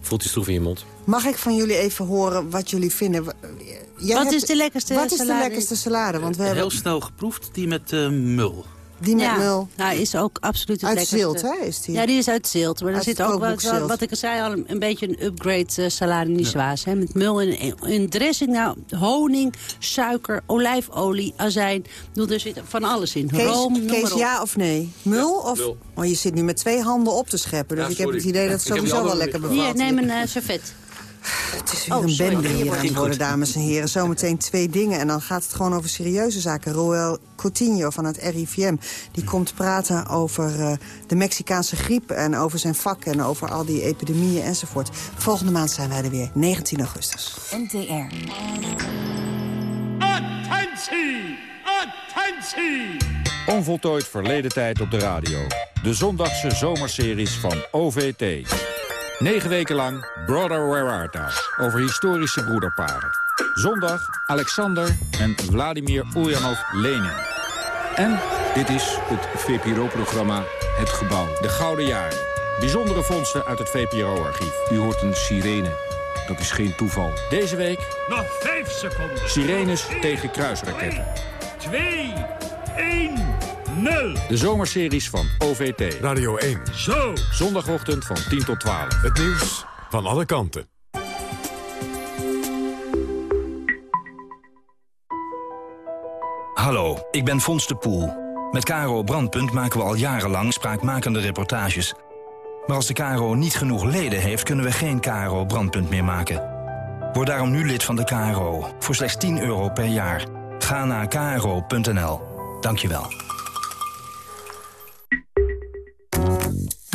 voelt die stroef in je mond. Mag ik van jullie even horen wat jullie vinden? Jij Wat hebt- is de lekkerste Wat is de salade? lekkerste salade? Want we Heel hebben snel geproefd, die met eh, mul. Die met ja. mul. Nou, is ook absoluut het Uit lekkerste. Zilt, hè, is die? Ja, die is uit Zilt. Maar er Uit zit ook wat, wat ik al zei al, een, een beetje een upgrade eh, salade niçoise. hè, Met mul en een dressing. Nou, honing, suiker, olijfolie, azijn. Bedoel, Er zit van alles in. Kees, Room, Kees ja of nee? Mul? of? mul. Oh, je zit nu met twee handen op te scheppen. Dus Ja, ik heb het idee dat het sowieso wel lekker weer Hier, bevalt. neem een eh, servet. Het is weer Oh, een sorry. bende hier aan het worden, dames en heren. Zometeen twee dingen en dan gaat het gewoon over serieuze zaken. Roel Coutinho van het RIVM, die komt praten over eh, de Mexicaanse griep... en over zijn vak en over al die epidemieën enzovoort. Volgende maand zijn wij er weer, 19 augustus. NTR. Attentie! Attentie! Onvoltooid verleden tijd op de radio. De zondagse zomerseries van OVT. Negen weken lang Brother Where Art Thou? Over historische broederparen. Zondag Alexander en Vladimir Ulyanov Lenin. En dit is het VPRO-programma Het Gebouw. De Gouden Jaren. Bijzondere vondsten uit het VPRO-archief. U hoort een sirene. Dat is geen toeval. Deze week Nog vijf seconden. sirenes tegen kruisraketten. 2, 1, 0. De zomerseries van OVT. Radio 1. Zo. Zondagochtend van 10 tot 12. Het nieuws van alle kanten. Hallo, ik ben Fons de Poel. Met KRO Brandpunt maken we al jarenlang spraakmakende reportages. Maar als de KRO niet genoeg leden heeft, kunnen we geen KRO Brandpunt meer maken. Word daarom nu lid van de KRO, voor slechts 10 euro per jaar. Ga naar kro.nl. Dank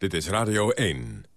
Dit is Radio 1.